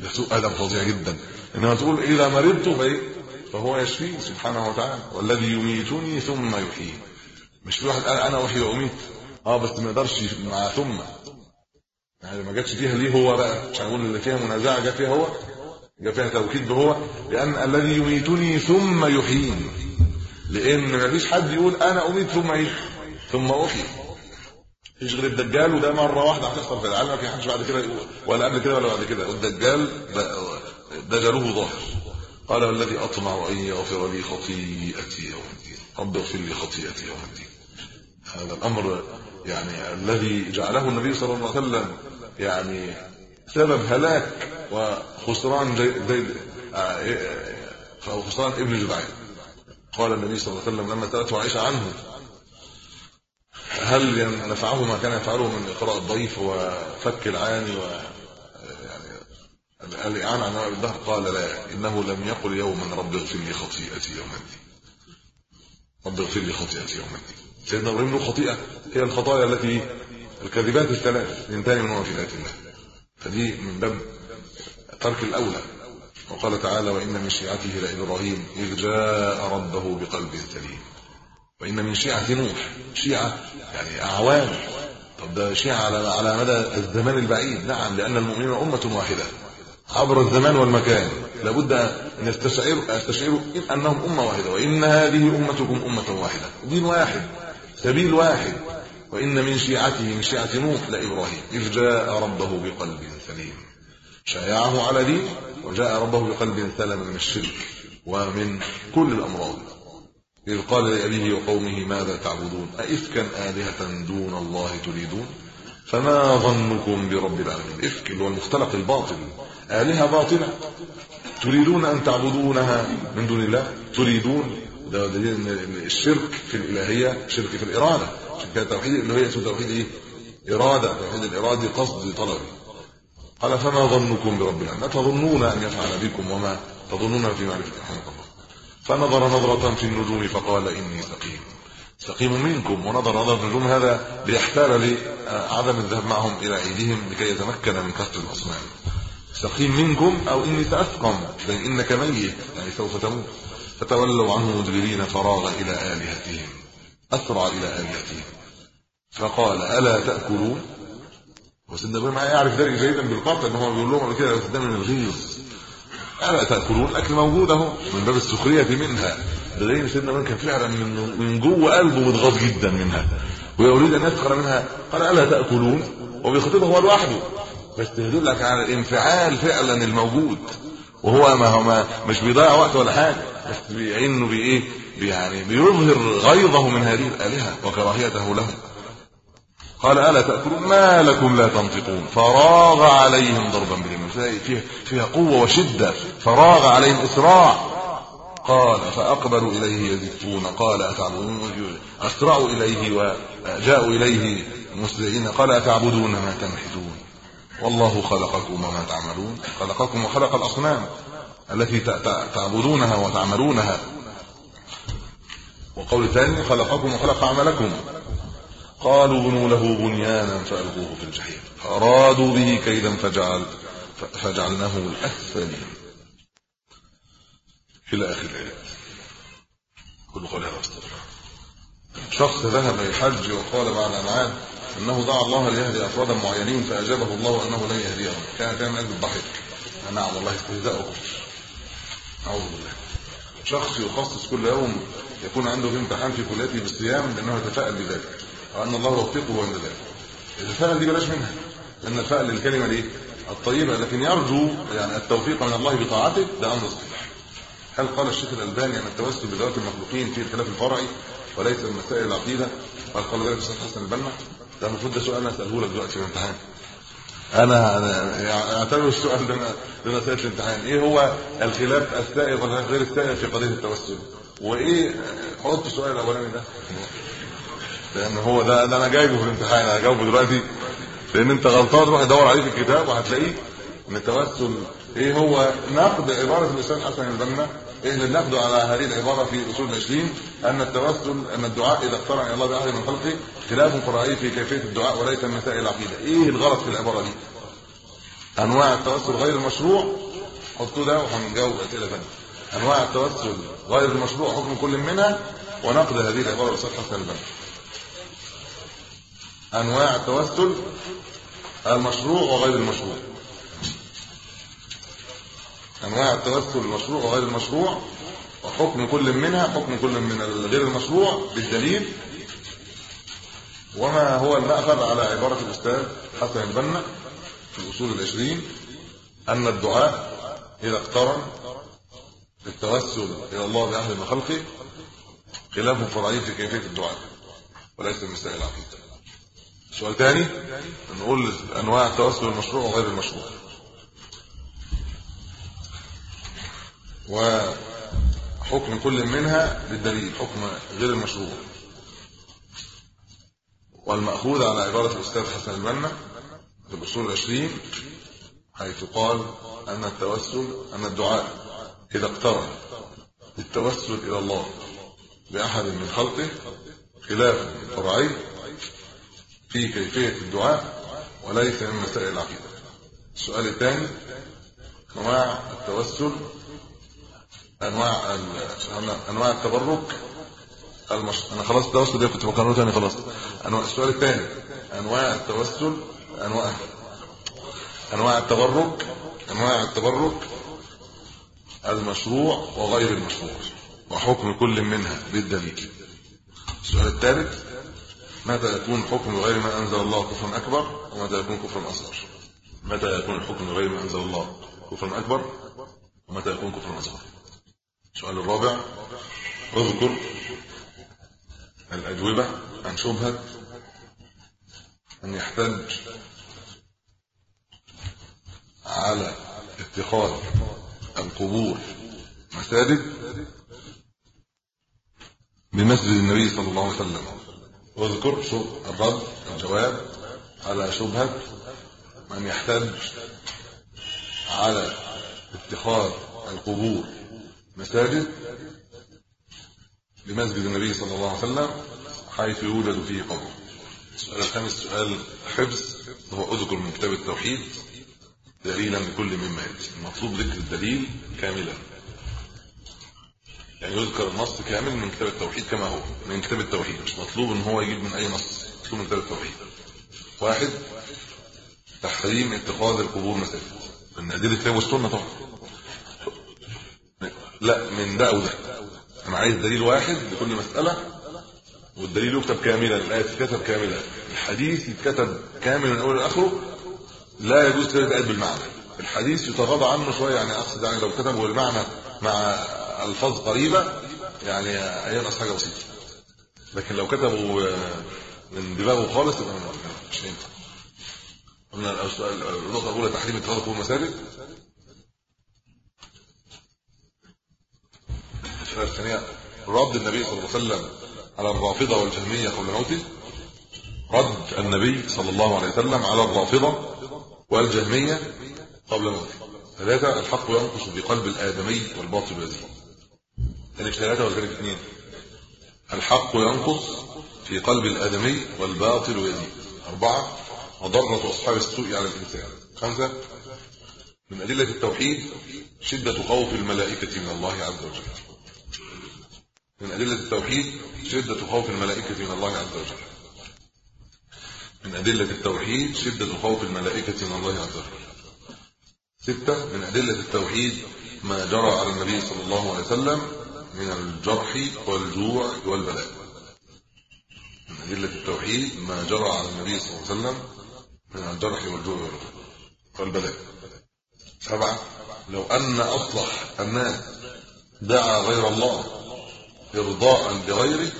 ده سوء أدب فظيع جدا. إنما تقول إذا مرضت فإيه؟ فهو يشفي سبحانه وتعالى. والذي يميتني ثم يحيي. مش في واحد قال أنا احيي وأميت. آه بس ما يقدرش مع ثم. يعني ما جاتش فيها ليه هو بقى؟ مش هنقول اللي فيها منازعة جت فيها هو. جت فيها توكيد بهو. لأن الذي يميتني ثم يحييني. لأن ما فيش حد يقول أنا أميت ثم إيه؟ ثم أحيي. مفيش غير الدجال وده مرة واحدة هتحصل في العالم ما في حدش بعد كده ولا قبل كده ولا بعد كده. والدجال دجاله ظاهر. قال والذي أطمع أن يغفر لي خطيئتي يوم الدين. رب اغفر لي خطيئتي يوم الدين. هذا الأمر يعني الذي جعله النبي صلى الله عليه وسلم يعني سبب هلاك وخسران زيد آه، آه، أو خسران ابن جدعان قال النبي صلى الله عليه وسلم لما سالته عائشة عنه هل نفعه ما كان يفعله من اقراء الضيف وفك العاني و يعني الاعانه عن الدهر؟ قال لا إنه لم يقل يوما رب اغفر لي خطيئتي يوم الدين. رب اغفر لي خطيئتي يوم الدين. سيدنا إبراهيم له خطيئة هي الخطايا التي الكذبات الثلاث اثنتان من وفيات الله. فدي من باب ترك الأولى. وقال تعالى وإن من شيعته لإبراهيم إذ جاء ربه بقلب سليم. وإن من شيعة نوح شيعة يعني اعوان طب ده شيعة على على مدى الزمان البعيد. نعم لأن المؤمنين أمة واحدة. عبر الزمان والمكان. لابد أن يستشعروا يستشعروا أنهم أمة واحدة. وإن هذه أمتكم أمة واحدة. دين واحد سبيل واحد. وإن من شيعته من شيعة نوح لابراهيم إذ جاء ربه بقلب سليم. شايعه على دين وجاء ربه بقلب سلم من الشرك ومن كل الأمراض. إذ قال لأبيه وقومه ماذا تعبدون؟ أئفكا آلهة دون الله تريدون؟ فما ظنكم برب العالمين؟ إفك اللي هو المختلق الباطل. آلهة باطلة. تريدون أن تعبدونها من دون الله؟ تريدون. ده دليل إن الشرك في الإلهية شرك في الإرادة. كان توحيد الالوهيه اسمه توحيد إيه؟ إرادة. توحيد الاراده قصد طلب. قال فما ظنكم برب العالمين؟ تظنون أن يفعل بكم وما تظنون في معرفه الله فنظر نظرة في النجوم فقال إني سقيم. سقيم منكم. ونظر نظر النجوم هذا ليحتال لعدم الذهاب معهم إلى أيديهم لكي يتمكن من كسر الأصنام. سقيم منكم أو إني سأسقم. يعني إنك ميت. يعني سوف تموت. فتولوا عنه مدبرين فراغ إلى آلهتهم. أسرع إلى آلهتهم. فقال ألا تأكلون؟ وسيدنا إبراهيم يعرف ذلك جيدا بالقطع. ان هو بيقول لهم كده من الغيظ. ألا تأكلون؟ الأكل موجود أهو. من باب السخرية منها. ده سيدنا إبراهيم كان فعلا من من جوه قلبه متغاظ جدا منها. ويريد أن يسخر منها. قال ألا تأكلون؟ وبيخاطبه هو لوحده. بس يدلك على الانفعال فعلا الموجود. وهو ما هو ما مش بيضيع وقت ولا حاجة. بس بيعينه بإيه؟ يعني بيظهر غيظه من هذه الآلهة وكراهيته لهم. قال ألا تأكلون؟ ما لكم لا تنطقون. فراغ عليهم ضربا باليمين فيها فيها قوة وشدة. فراغ عليهم إسراع. قال فأقبلوا إليه يزفون. قال أتعبدون؟ أسرعوا إليه وجاءوا إليه مسرعين قال أتعبدون ما تنحتون؟ والله خلقكم وما تعملون. خلقكم وخلق الأصنام التي تعبدونها وتعملونها. وقول ثاني خلقكم وخلق عملكم. قالوا بنوا له بنيانا فألقوه في الجحيم. أرادوا به كيدا فجعل فجعلناه الاسفلين إلى اخر الايه كل قول هذا استغفر شخص ذهب الحج وقال بعد أن عاد إنه دعا الله ليهدي افرادا معينين فأجابه الله أنه لن يهديهم. كان كان من الضحك نعم والله استهزاؤه أعوذ بالله. شخص يخصص كل يوم يكون عنده امتحان في كليته بالصيام لأنه يتفائل بذلك. وأن الله يوفقه عند ذلك التفاؤل دي بلاش منها. لأن الفأل للكلمه دي الطيبة لكن يرجو يعني التوفيق من الله بطاعته ده أمر صحيح. هل قال الشيخ الألباني أن التوسل بذوات المخلوقين في الخلاف الفرعي وليس من مسائل العقيدة؟ هل قال ذلك الشيخ حسن البنا؟ ده المفروض ده سؤال أسأله لك دلوقتي في الامتحان. أنا أنا أعتبر السؤال ده مسألة الامتحان. إيه هو الخلاف السائغ غير السائغ في قضية التوسل؟ وإيه حط السؤال الأولاني ده. لأن هو ده, ده أنا جايبه في الامتحان أنا هجاوبه دلوقتي. لأن أنت غلطان روح دور عليه في الكتاب وهتلاقيه ان التوسل. إيه هو؟ نقد عبارة الأستاذ حسن البنا إيه اللي ناخده على هذه العبارة في أصول العشرين؟ أن التوسل أن الدعاء إذا اقترن إلى الله باحد من خلقه خلاف فرعي في كيفية الدعاء وليس من مسائل العقيدة. إيه الغلط في العبارة دي؟ أنواع التوسل غير المشروع؟ حطوا ده وهنجاوب أسئلة ثانية أنواع التوسل غير المشروع حكم كل منها ونقد هذه العبارة حسن البنا. أنواع التوسل المشروع وغير المشروع. أنواع التوسل المشروع وغير المشروع وحكم كل منها حكم كل من الغير المشروع بالدليل. وما هو المأخذ على عبارة الأستاذ حسن البنا في الأصول العشرين؟ أن الدعاء إذا اقترن بالتوسل إلى الله بأهل خلقه خلاف فرعي في كيفية الدعاء وليس من مسائل العقيدة سؤال ثاني نقول أنواع التوسل المشروع وغير المشروع. وحكم كل منها بالدليل حكم غير المشروع. والمأخوذ على عبارة الأستاذ حسن البنا في الأصول العشرين حيث قال أن التوسل أن الدعاء إذا اقترن بالتوسل إلى الله بأحد من خلقه خلاف فرعي في كيفية الدعاء وليس من مسائل العقيدة. السؤال الثاني أنواع التوسل أنواع أنواع التبرك المش... أنا خلاص التوسل ده كنت بكرره ثاني خلاص. أنواع السؤال الثاني أنواع التوسل أنواع أنواع التبرك أنواع التبرك المشروع وغير المشروع وحكم كل منها بالدليل السؤال الثالث متى يكون حكم غير ما أنزل الله كفرا أكبر؟ ومتى يكون كفرا أصغر؟ متى يكون الحكم غير ما أنزل الله كفرا أكبر؟ ومتى يكون كفرا أصغر؟ السؤال الرابع اذكر الأجوبة عن شبهة أن يحتج على اتخاذ القبور مساجد بمسجد النبي صلى الله عليه وسلم. واذكر الرد الجواب على شبهة من يحتج على اتخاذ القبور مساجد لمسجد النبي صلى الله عليه وسلم حيث يوجد فيه قبر. السؤال الخامس سؤال حفظ هو أذكر من كتاب التوحيد دليلا لكل مما ياتي المطلوب ذكر الدليل كاملا. يعني يذكر النص كامل من كتاب التوحيد كما هو من كتاب التوحيد. مش مطلوب إن هو يجيب من أي نص مطلوب من كتاب التوحيد. واحد تحريم اتخاذ القبور مساجد. من أدلة الكتاب والسنة طبعا. لا من ده أو ده. أنا عايز دليل واحد لكل مسألة والدليل يكتب كاملا الآية تتكتب كامله الحديث يتكتب كامل من أوله لآخره لا يجوز الايه بالمعنى. الحديث يتغاضى عنه شوية يعني أقصد يعني لو كتبه بالمعنى مع الفاظ قريبة يعني هينقص حاجة بسيطة. لكن لو كتبوا من دماغه خالص يبقى مش هينفع. قلنا النقطة الأولى تحريم اتخاذ قبور مساجد الثانية رد النبي صلى الله عليه وسلم على الرافضة والجهمية قبل موته. رد النبي صلى الله عليه وسلم على الرافضة والجهمية قبل موته. ثلاثة الحق ينقص بقلب الآدمي والباطل يزيد كانت ثلاثة ولا كانت اثنين الحق ينقص في قلب الآدمي والباطل يزيد أربعة وضرة أصحاب السوء على الإنسان. خمسة من أدلة التوحيد شدة خوف الملائكة من الله عز وجل. من أدلة التوحيد شدة خوف الملائكة من الله عز وجل. من أدلة التوحيد شدة خوف الملائكة من الله عز وجل. ستة من أدلة التوحيد ما جرى على النبي صلى الله عليه وسلم من الجرح والجوع والبلاء. من ادله التوحيد ما جرى على النبي صلى الله عليه وسلم من الجرح والجوع والبلاء. سبعة لو أن أصلح الناس دعا غير الله إرضاء لغيره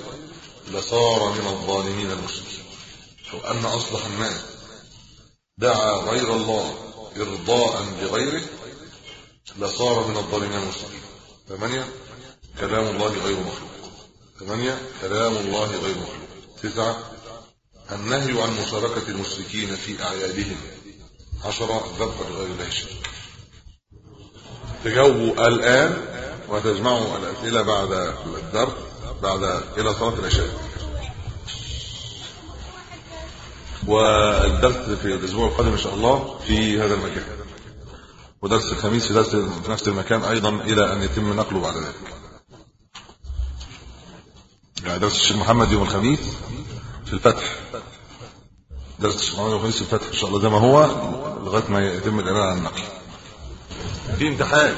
لصار من الظالمين المشركين. لو أن أصلح الناس دعا غير الله إرضاء لغيره لصار من الظالمين المشركين. ثمانية كلام الله غير مخلوق. ثمانية كلام الله غير مخلوق. تسعة النهي عن مشاركة المشركين في أعيادهم. عشرة الذبح لغير الله شرك تجاوبوا الآن وتجمعوا الأسئلة بعد الدرس بعد إلى صلاة العشاء. والدرس في الأسبوع القادم إن شاء الله في هذا المكان. ودرس الخميس في نفس المكان أيضا إلى أن يتم نقله بعد ذلك. درس الشيخ محمد يوم الخميس في الفتح. درس الشيخ محمد يوم الخميس في الفتح إن شاء الله زي ما هو لغاية ما يتم الإعلان عن النقل. في امتحان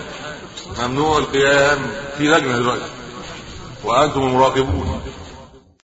ممنوع القيام في لجنة دلوقتي وأنتم المراقبون.